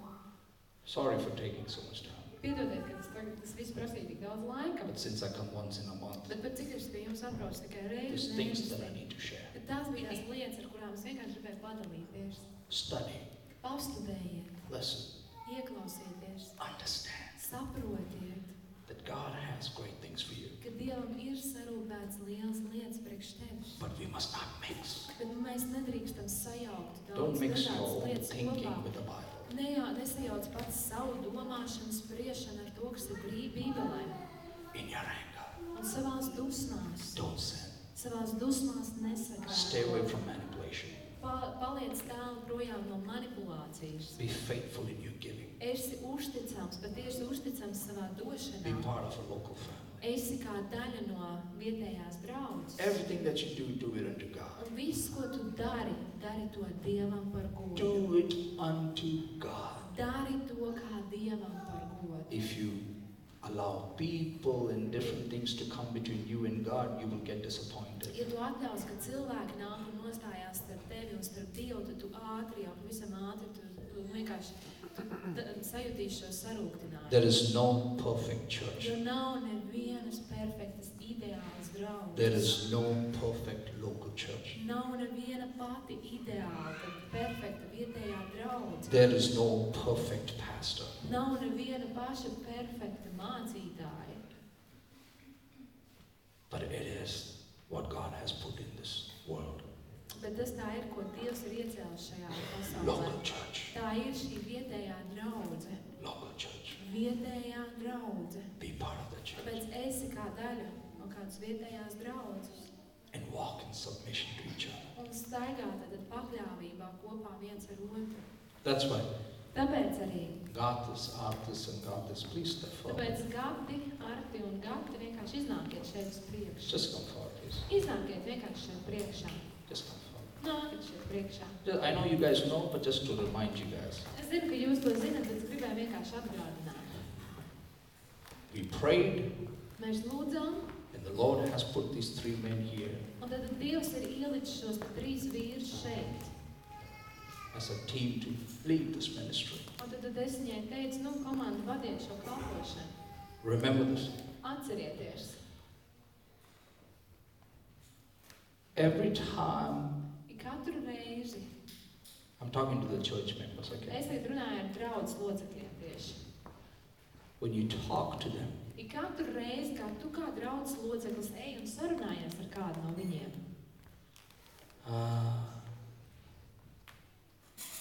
Sorry for taking so much time. Piedodiet, ka tas, tagad, tas viss prasīja tik daudz laika. But since I come once in a month, Bet pat cik es pie jums atbraucu tikai reizi, things that I need to share. Tās bija tās lietas, ar kurām es vienkārši gribēju padalīties. Study, Pastudējiet, listen, ieklausieties, understand. saprotiet. that God has great things for you. ka Dievam ir sarūpēts liels lietas priekš tevis. But we must not mix. Bet mēs nedrīkstam sajaukt Don't daudz mix your lietas thinking kopā. with the Bible. Ne jau nesajauc pats savu domāšanu, spriešanu ar to, kas ir Bībelē. In your anger, Un savās dusmās, don't sin. savās dusmās Stay away nesakā. from manipulation. Pa, paliec tālu projām no manipulācijas. Be faithful in your giving. Esi uzticams, bet esi uzticams savā Be došanā. part of a local family. Esi kā daļa no vietējās draudzes. Everything that you do, do it unto God. Un viss, ko tu dari, dari to Dievam par godu. Do it unto God. Dari to kā Dievam par godu. If you allow people and different things to come between you and God, you will get disappointed. Ja tu atļaus, ka cilvēki nāk un nostājās starp tevi un starp Dievu, tad tu ātri, jau pavisam ātri, tu, tu vienkārši sajutīsi šo sarūktinājumu. There is no perfect church. Jo nav nevienas perfektas ideālas draudzes. There is no perfect local church. Nav neviena pati ideāla, perfekta vietējā draudze. There is no perfect pastor. Nav neviena paša perfekta mācītāja. But it is what God has put in this world. Bet tas tā ir, ko Dievs ir iecēlis šajā pasaulē. Local church. Tā ir šī vietējā draudze. Local church. Vietējā draudze. Be part of the church. Tāpēc esi kā daļa no kādas vietējās draudzes. And walk in submission to each other. Un staigā tad pakļāvībā kopā viens ar otru. That's why Tāpēc arī, Gatas, Artis, and Gatas, please step forward. tāpēc gati, arti un gati vienkārši iznākiet šeit uz priekšu. Just come forward, please. Iznākiet vienkārši šeit priekšā. Just come forward. Nākiet šeit priekšā. I know you guys know, but just to remind you guys. Es zinu, ka jūs to zinat, bet es gribēju vienkārši atgādināt. We prayed, Mēs lūdzām, the Lord has put these three men here un tad Dievs ir ielicis šos trīs vīrus šeit. as a team to lead this ministry. Un tad, es viņai teicu, nu, komanda vadiet šo kalpošanu. Remember this. Atcerieties, Every time, katru reizi, I'm talking to the church members, okay? es tagad runāju ar draudzes locekļiem tieši. When you talk to them, Ik katru reizi, kad tu kā draudzes loceklis ej un sarunājies ar kādu no viņiem, uh,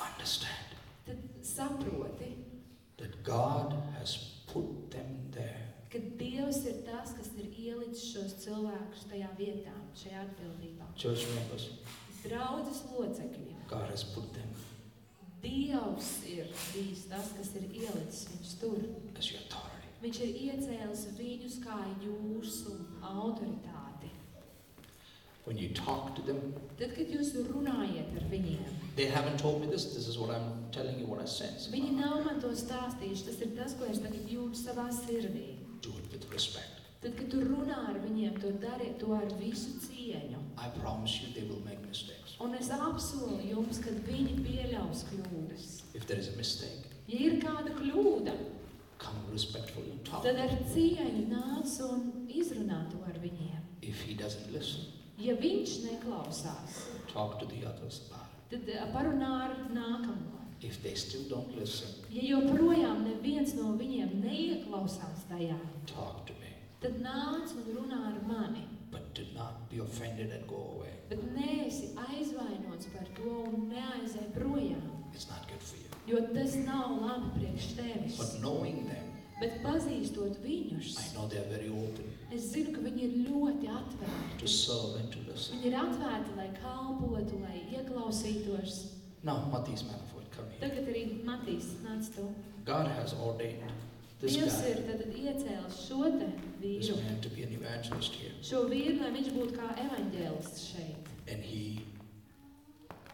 understand tad saproti, that God has put them there ka Dievs ir tas, kas ir ielicis šos cilvēkus tajā vietā, šajā atbildībā. church members. Draudzes locekļi. God has put them Dievs ir bijis tas, kas ir ielicis viņus tur. as your authority. Viņš ir iecēlis viņus kā jūsu autoritāti. When you talk to them, Tad, kad jūs runājat ar viņiem, they haven't told me this. This is what I'm telling you. What I sense. viņi nav man to stāstījuši. Tas ir tas, ko es tagad jūtu savā sirdī. Do it with respect. Tad, kad tu runā ar viņiem, to dari to ar visu cieņu. I promise you, they will make mistakes. Un es apsolu jums, ka viņi pieļaus kļūdas. If there is a mistake, Ja ir kāda kļūda, come respectfully and talk. tad ar cieņu nāc un izrunā to ar viņiem. If he doesn't listen, Ja viņš neklausās, talk to the others about tad eh, parunā ar nākamo. it. If they still don't listen, Ja joprojām neviens no viņiem neieklausās tajā, talk to me. tad nāc un runā ar mani. But do not be offended and go away. Bet neesi aizvainots par to un neaizej projām, It's not good for you. Jo tas nav labi priekš tevis. But knowing them, Bet pazīstot viņus, I know they're very open es zinu, ka viņi ir ļoti atvērti. to serve and to listen. Viņi ir atvērti, lai kalpotu, lai ieklausītos. Now, Matthijs Manifold, come here. Tagad arī Matīs nāc to. God has ordained this Dievs guy, ir tad iecēlis šo te this vīru, man, to be an evangelist here. šo vīru, lai viņš būtu kā evaņģēlists šeit. And he,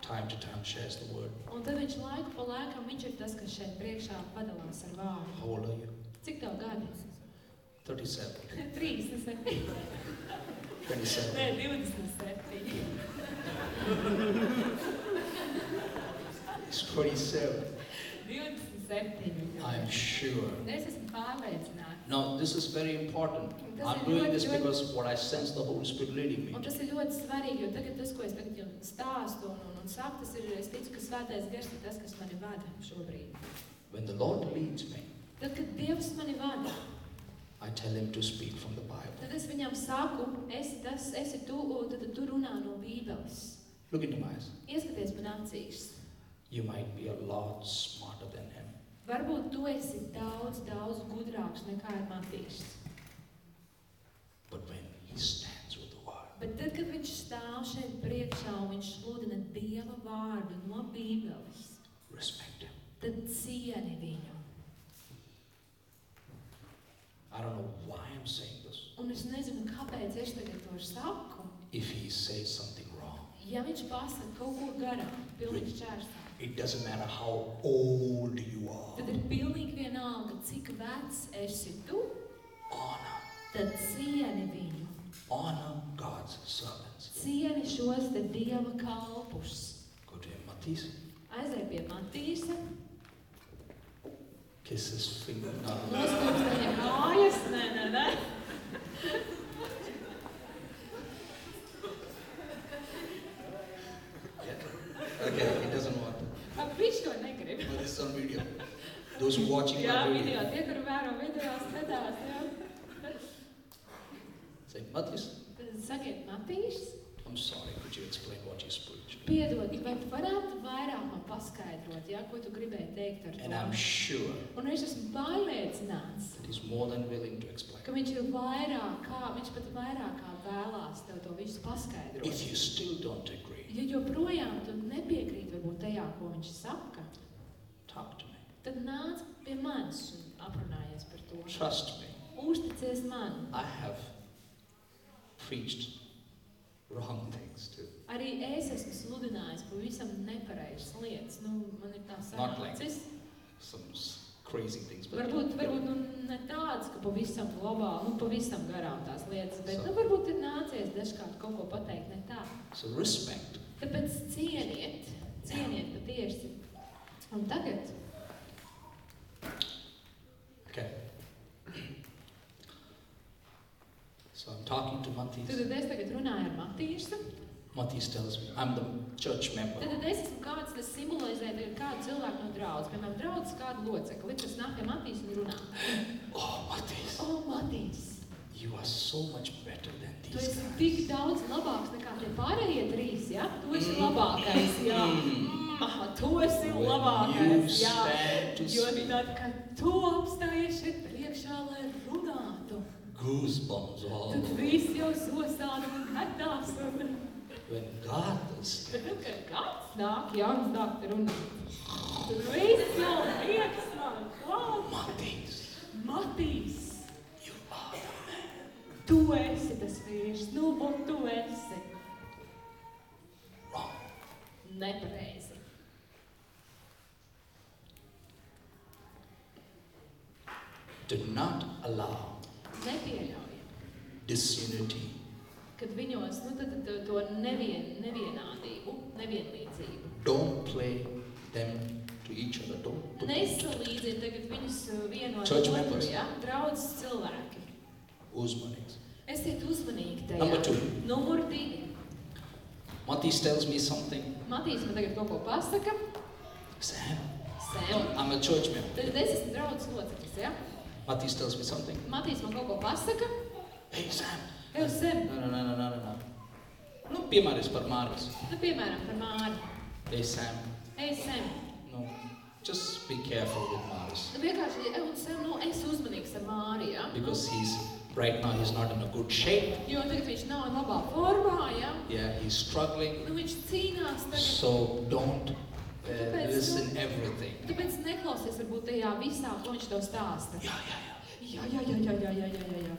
time to time, shares the word. Un tad viņš laiku pa laikam, viņš ir tas, kas šeit priekšā padalās ar vārdu. How old are you? Cik tev gadi? 37. 37. 27. Nē, 27. He's 27. 27. I'm sure. Es esmu pārliecināta. Now, this is very important. Tas I'm ir doing ļoti, this ļoti- because what I sense the Holy Spirit leading me. Un tas ir ļoti svarīgi, jo tagad tas, ko es tagad jums stāstu un, un, un saku, tas ir, es ticu, ka svētais gars ir tas, kas mani vada šobrīd. When the Lord leads me, Tad, kad Dievs mani vada, I tell him to speak from the Bible. Tad es viņam saku, esi tas, esi tu, un tad tu runā no Bībeles. Look into my eyes. Ieskaties man acīs. You might be a lot smarter than him. Varbūt tu esi daudz, daudz gudrāks nekā ir Matīs. But when he stands with the word, Bet tad, kad viņš stāv šeit priekšā un viņš sludina Dieva vārdu no Bībeles, respect him. tad cieni viņu. I don't know why I'm saying this. Un es nezinu, kāpēc es tagad to saku. If he says something wrong, Ja viņš pasaka kaut ko garām, pilnīgi čērstā, it doesn't matter how old you tad are. ir pilnīgi vienalga, cik vecs esi tu, Honor, tad cieni viņu. honor God's servants. Cieni šos te Dieva kalpus. Go to him, Matisse. Aizej pie Matīsa, Kiss his finger. No, no, no. noskūpst viņa kājas. Nē, nē, nē. Okay, he doesn't want. Viņš to negrib. But it's on video. Those watching Jā, video, video. tie, kuri vēro video, skatās, jā. Say, Tad sakiet, Matīs, I'm sorry. Could you explain what you preached? piedod, vai tu varētu vairāk man paskaidrot, jā, ko tu gribēji teikt ar And I'm to? sure Un es esmu pārliecināts, he's more than willing to explain. ka viņš ir vairāk kā, viņš pat vairāk kā vēlās tev to visu paskaidrot. If you still don't agree, Ja joprojām tu nepiekrīt varbūt tajā, ko viņš saka, talk to me. tad nāc pie manis un aprunājies par to. Trust me. Uzticies man. I have preached wrong things too. Arī es esmu sludinājis pavisam nepareizas lietas. Nu, man ir tā like sanācis. Some s- crazy things, but Varbūt, varbūt nu, ne tāds, ka pavisam labā, nu pavisam garām tās lietas, bet nu, varbūt ir nācies dažkārt kaut ko pateikt ne tā. so respect. Tāpēc cieniet, cieniet patiesi. Un tagad Okay. So I'm talking to Matthias. Tad es tagad runāju ar Matīsu. Matthias tells me I'm the church member. Tad es esmu kāds, kas simbolizē kādu cilvēku no draudzes. Piemēram, draudzes kādu locekli, kas nāk pie Matīsa un runā. Oh, Matthias, O, Matīs, you are so much better than tu these esi guys. tik daudz labāks nekā tie pārējie trīs, ja? Tu esi labākais, jā. Mm, aha, tu esi labākais, jā. Jo tad, kad tu apstājies šeit priekšā, lai runātu, goosebumps all tad viss jau sosāda un katās. Un... When God is tad, kad kāds nāk, jauns nāk te runāt, tad viss jau prieks nāk klāt. Matthias, Matīs, tu esi tas vīrs, nu, un tu esi nepareizi. Do not allow Nepieļaujam, disunity, kad viņos, nu, tad, tad to nevien, nevienādību, nevienlīdzību. Don't play them to each other. Don't put them Nesalīdzina tagad viņus uh, vienu ar Church otru, members. ja? Draudzes cilvēki. Uzmanīgs. Esiet uzmanīgi tajā. Number two. Numur divi. Matīs tells me something. Matīs man tagad kaut ko pasaka. Sam, Sem. I'm a church member. Tad es esmu draudzes loceklis, ja? Matīs tells me something. Matīs man kaut ko pasaka. Hey, Sam. Tev Sem. No, no, no, no, no, no, no. Nu, piemērs par Māris. Nu, piemēram, par Māri. Hey, Sam. Ej, Sem. No, just be careful with Māris. Nu, vienkārši, ej, un Sem, nu, es uzmanīgs ar Māri, ja? Because he's, right now, he's not in a good shape. Jo tagad viņš nav labā formā, ja? Yeah, he's struggling. Nu, viņš cīnās tagad. So don't uh, Tāpēc, nu- listen everything. Tāpēc neklausies varbūt tajā visā, ko viņš tev stāsta. Jā, jā, jā. Jā, jā, jā, jā, jā, jā, jā, jā, jā.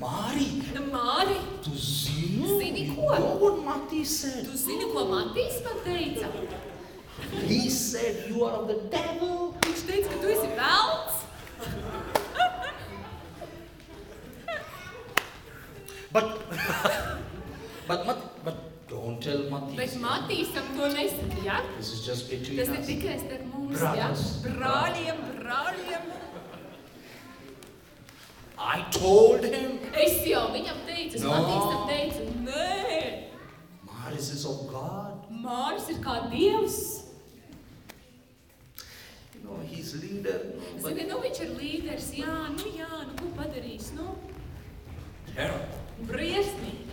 Māri, Māri, tu zini? Zini You ko? know what Matīs said? tu zini, ko Matīs man teica? He said you are of the devil. Viņš teica, ka tu esi velns. But, but, Mat, but don't tell Matīs. Bet Matīsam to nesaka, ja? This is just between Tas ir us. tikai starp mums, ja? Brothers. Brāļiem, brāļiem. I told him. Es jau viņam teicu, es No. Matīsam teicu, nē, Maris is of God. Māris ir kā dievs. You know, he's he's leader. Es But saku, nu viņš ir līderis, jā, nu jā, nu ko padarīs, nu, terrible. briesmīgi.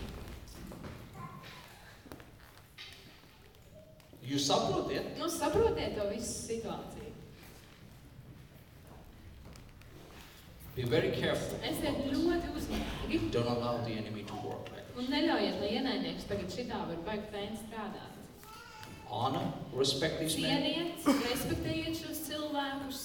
Jūs saprotiet? Nu, saprotiet to visu situāciju. Be very careful. Esiet ļoti uzmanīgi Don't allow the enemy to work like un this. neļaujiet, lai ienaidnieks tagad šitā var baigt fēni strādāt. Honor, respect these men, Cieniet, respektējiet šos cilvēkus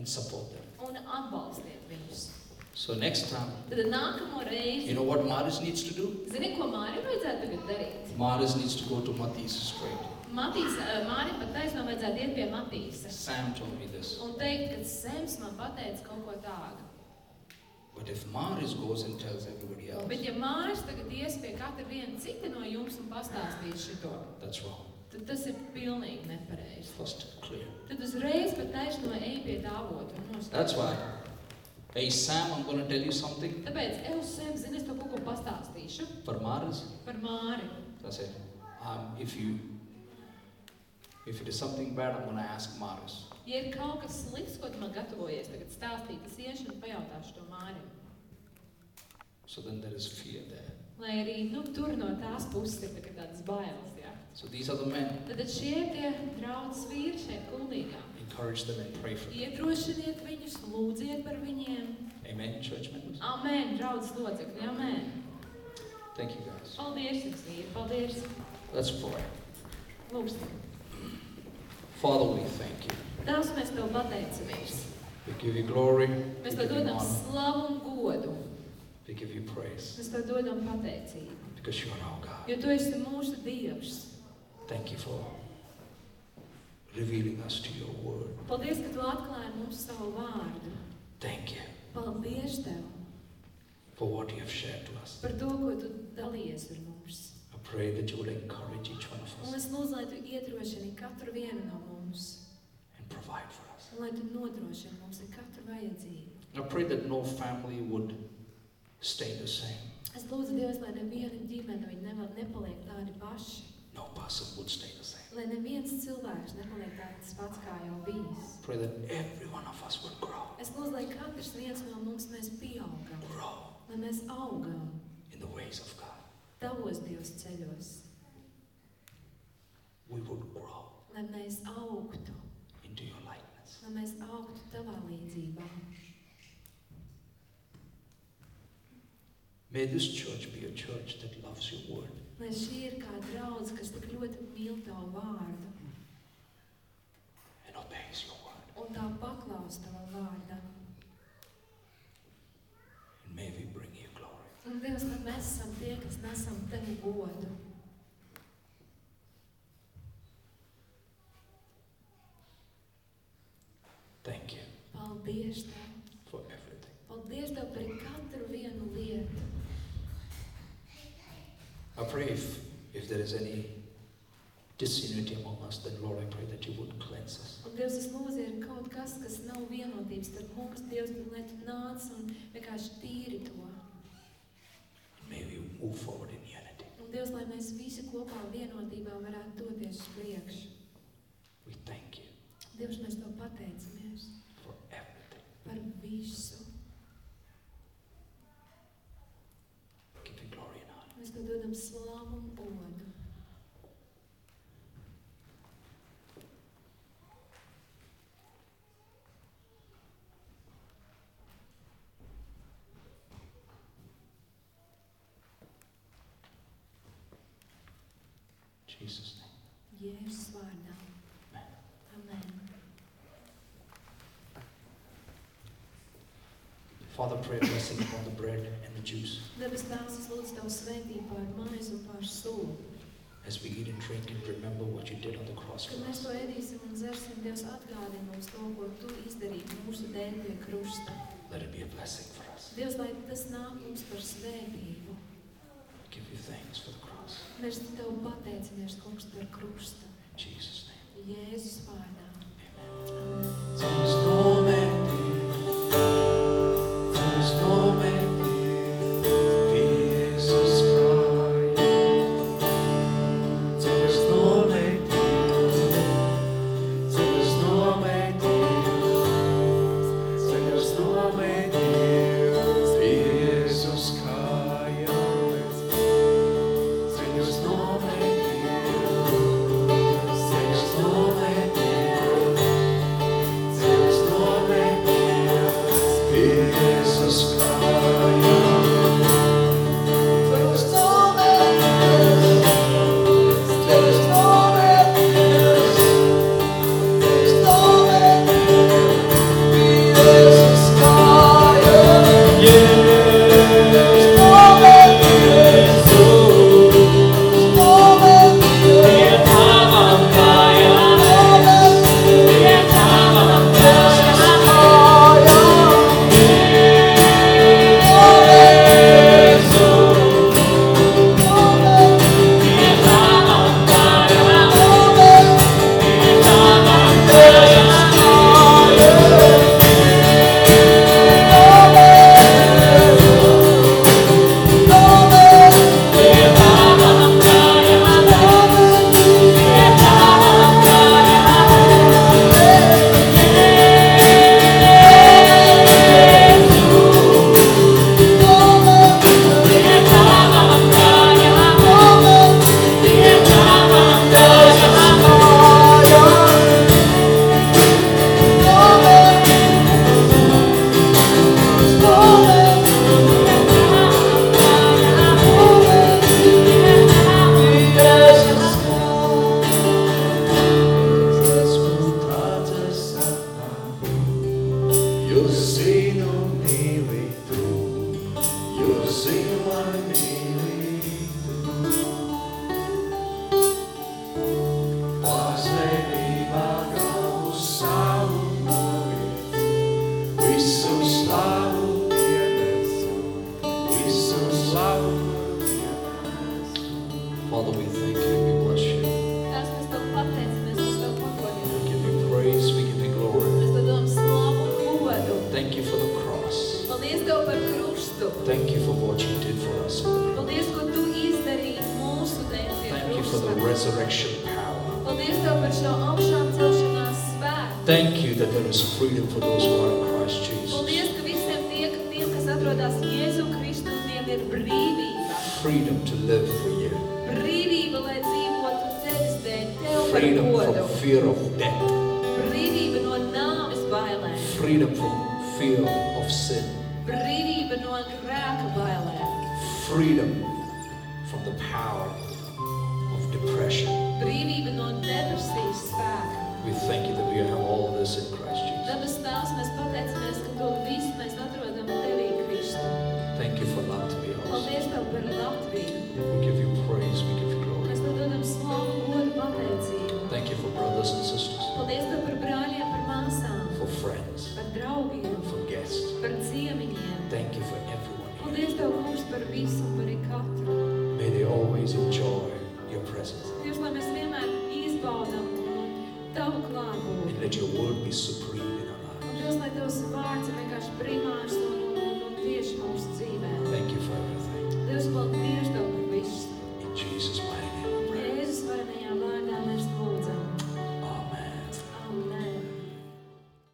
and support them. un atbalstiet viņus. So next time, Tad nākamo you reizi, know what Maris needs to do? zini, ko Mārim vajadzētu tagad darīt? Maris needs to go to Matisse straight. Matīs, eh, Mārim pat taisnām vajadzētu iet pie Matīsa Sam told me this. un teikt, ka Sems man pateica kaut ko tādu. But if Maris goes and tells everybody else, Bet ja Māris tagad ies pie katra viena cita no jums un pastāstīs šito, that's wrong. Tad tas ir pilnīgi nepareizi. Tad uzreiz pat taisno ej pie tā avotu un. That's why. Hey Sam, I'm going to tell you something. Tāpēc, Eus Sem, zini, es to kaut ko pastāstīšu For Maris, par Māri. that's it. Um, if you, if it is something bad, I'm going to ask Maris. Ja ir kaut kas slikts, ko tu man gatavojies tagad stāstīt, es iešu un pajautāšu to Mārim. So then there is fear there. Lai arī, nu, tur no tās puses ir tagad tādas bailes. So these are the men. Tad šie tie draudzes vīri šeit kuldīgā. Encourage them and pray for them. Iedrošiniet viņus, lūdziet par viņiem. Amen, church members. Amen, draudzes locekļi, amen. Thank you guys. Paldies, jums vīri, paldies. Let's pray. Lūgsim. Father, we thank you. Tās mēs tev pateicamies. We give you glory. We Mēs give tev you dodam slavu un godu. We give you praise Mēs tev dodam pateicību. because you are our God. Jo tu esi mūsu Dievs. Thank you for revealing us to your word. Paldies, ka tu atklāji mums savu vārdu. Thank you Paldies tev for what you have shared to us. par to, ko tu dalījies ar mums. I pray that you will encourage each one of Un us es lūdzu, lai tu iedrošini katru vienu no mums. and provide for us. Un lai tu nodrošini mums ar katru vajadzību. I pray that no family would stay the same. Es lūdzu Dievs, lai neviena ģimene nepaliek tādi paši. No person would stay the same. Lai neviens cilvēks nepaliek tāds pats, kā jau bijis. Pray that every one of us would grow, Es lūdzu, lai katrs viens no mums mēs pieaugam, grow lai mēs augam in the ways of God. tavos Dievs ceļos, We would grow lai mēs augtu, into your likeness. lai mēs augtu tavā līdzībā. May this church be a church that loves your word. Lai šī ir kā draudz, kas tik ļoti mīl tavu vārdu un tā paklaus tavam vārdam. And may we bring you glory. Un Dievs, lai mēs esam tie, kas nesam tevi godu. Thank you Paldies tev! for everything. Paldies tev par katru vienu lietu. I pray if, if there is any disunity among us, then Lord, I pray that you would cleanse us. Un Dievs, es lūdzu, ja ir kaut kas, kas nav vienotības starp mums, Dievs, tad lai tu nāc un vienkārši tīri to. And may we move forward in unity. Un Dievs, lai mēs visi kopā vienotībā varētu doties uz priekšu. We thank you Dievs, mēs tev pateicamies for everything. par visu. Give you glory and honor. Mēs tev dodam slavu un godu. In Jesus' name. Jēzus vārdā. Amen. Amen. Father, pray a blessing upon the bread and the juice Debes Tēvs, es lūdzu Tev svētību pār maizi un pār sulu. as we eat and drink and remember what you did on the cross Kad for mēs us. to ēdīsim un dzersim, Dievs atgādina mums to, ko Tu izdarīji mūsu dēļ pie krusta. Let it be a blessing for us. Dievs, lai tas nāk mums par svētību. Give you thanks for the cross. Mēs Tev pateicamies, kungs, par krustu. In Jesus' name. Jēzus vārdā. Amen. Amen.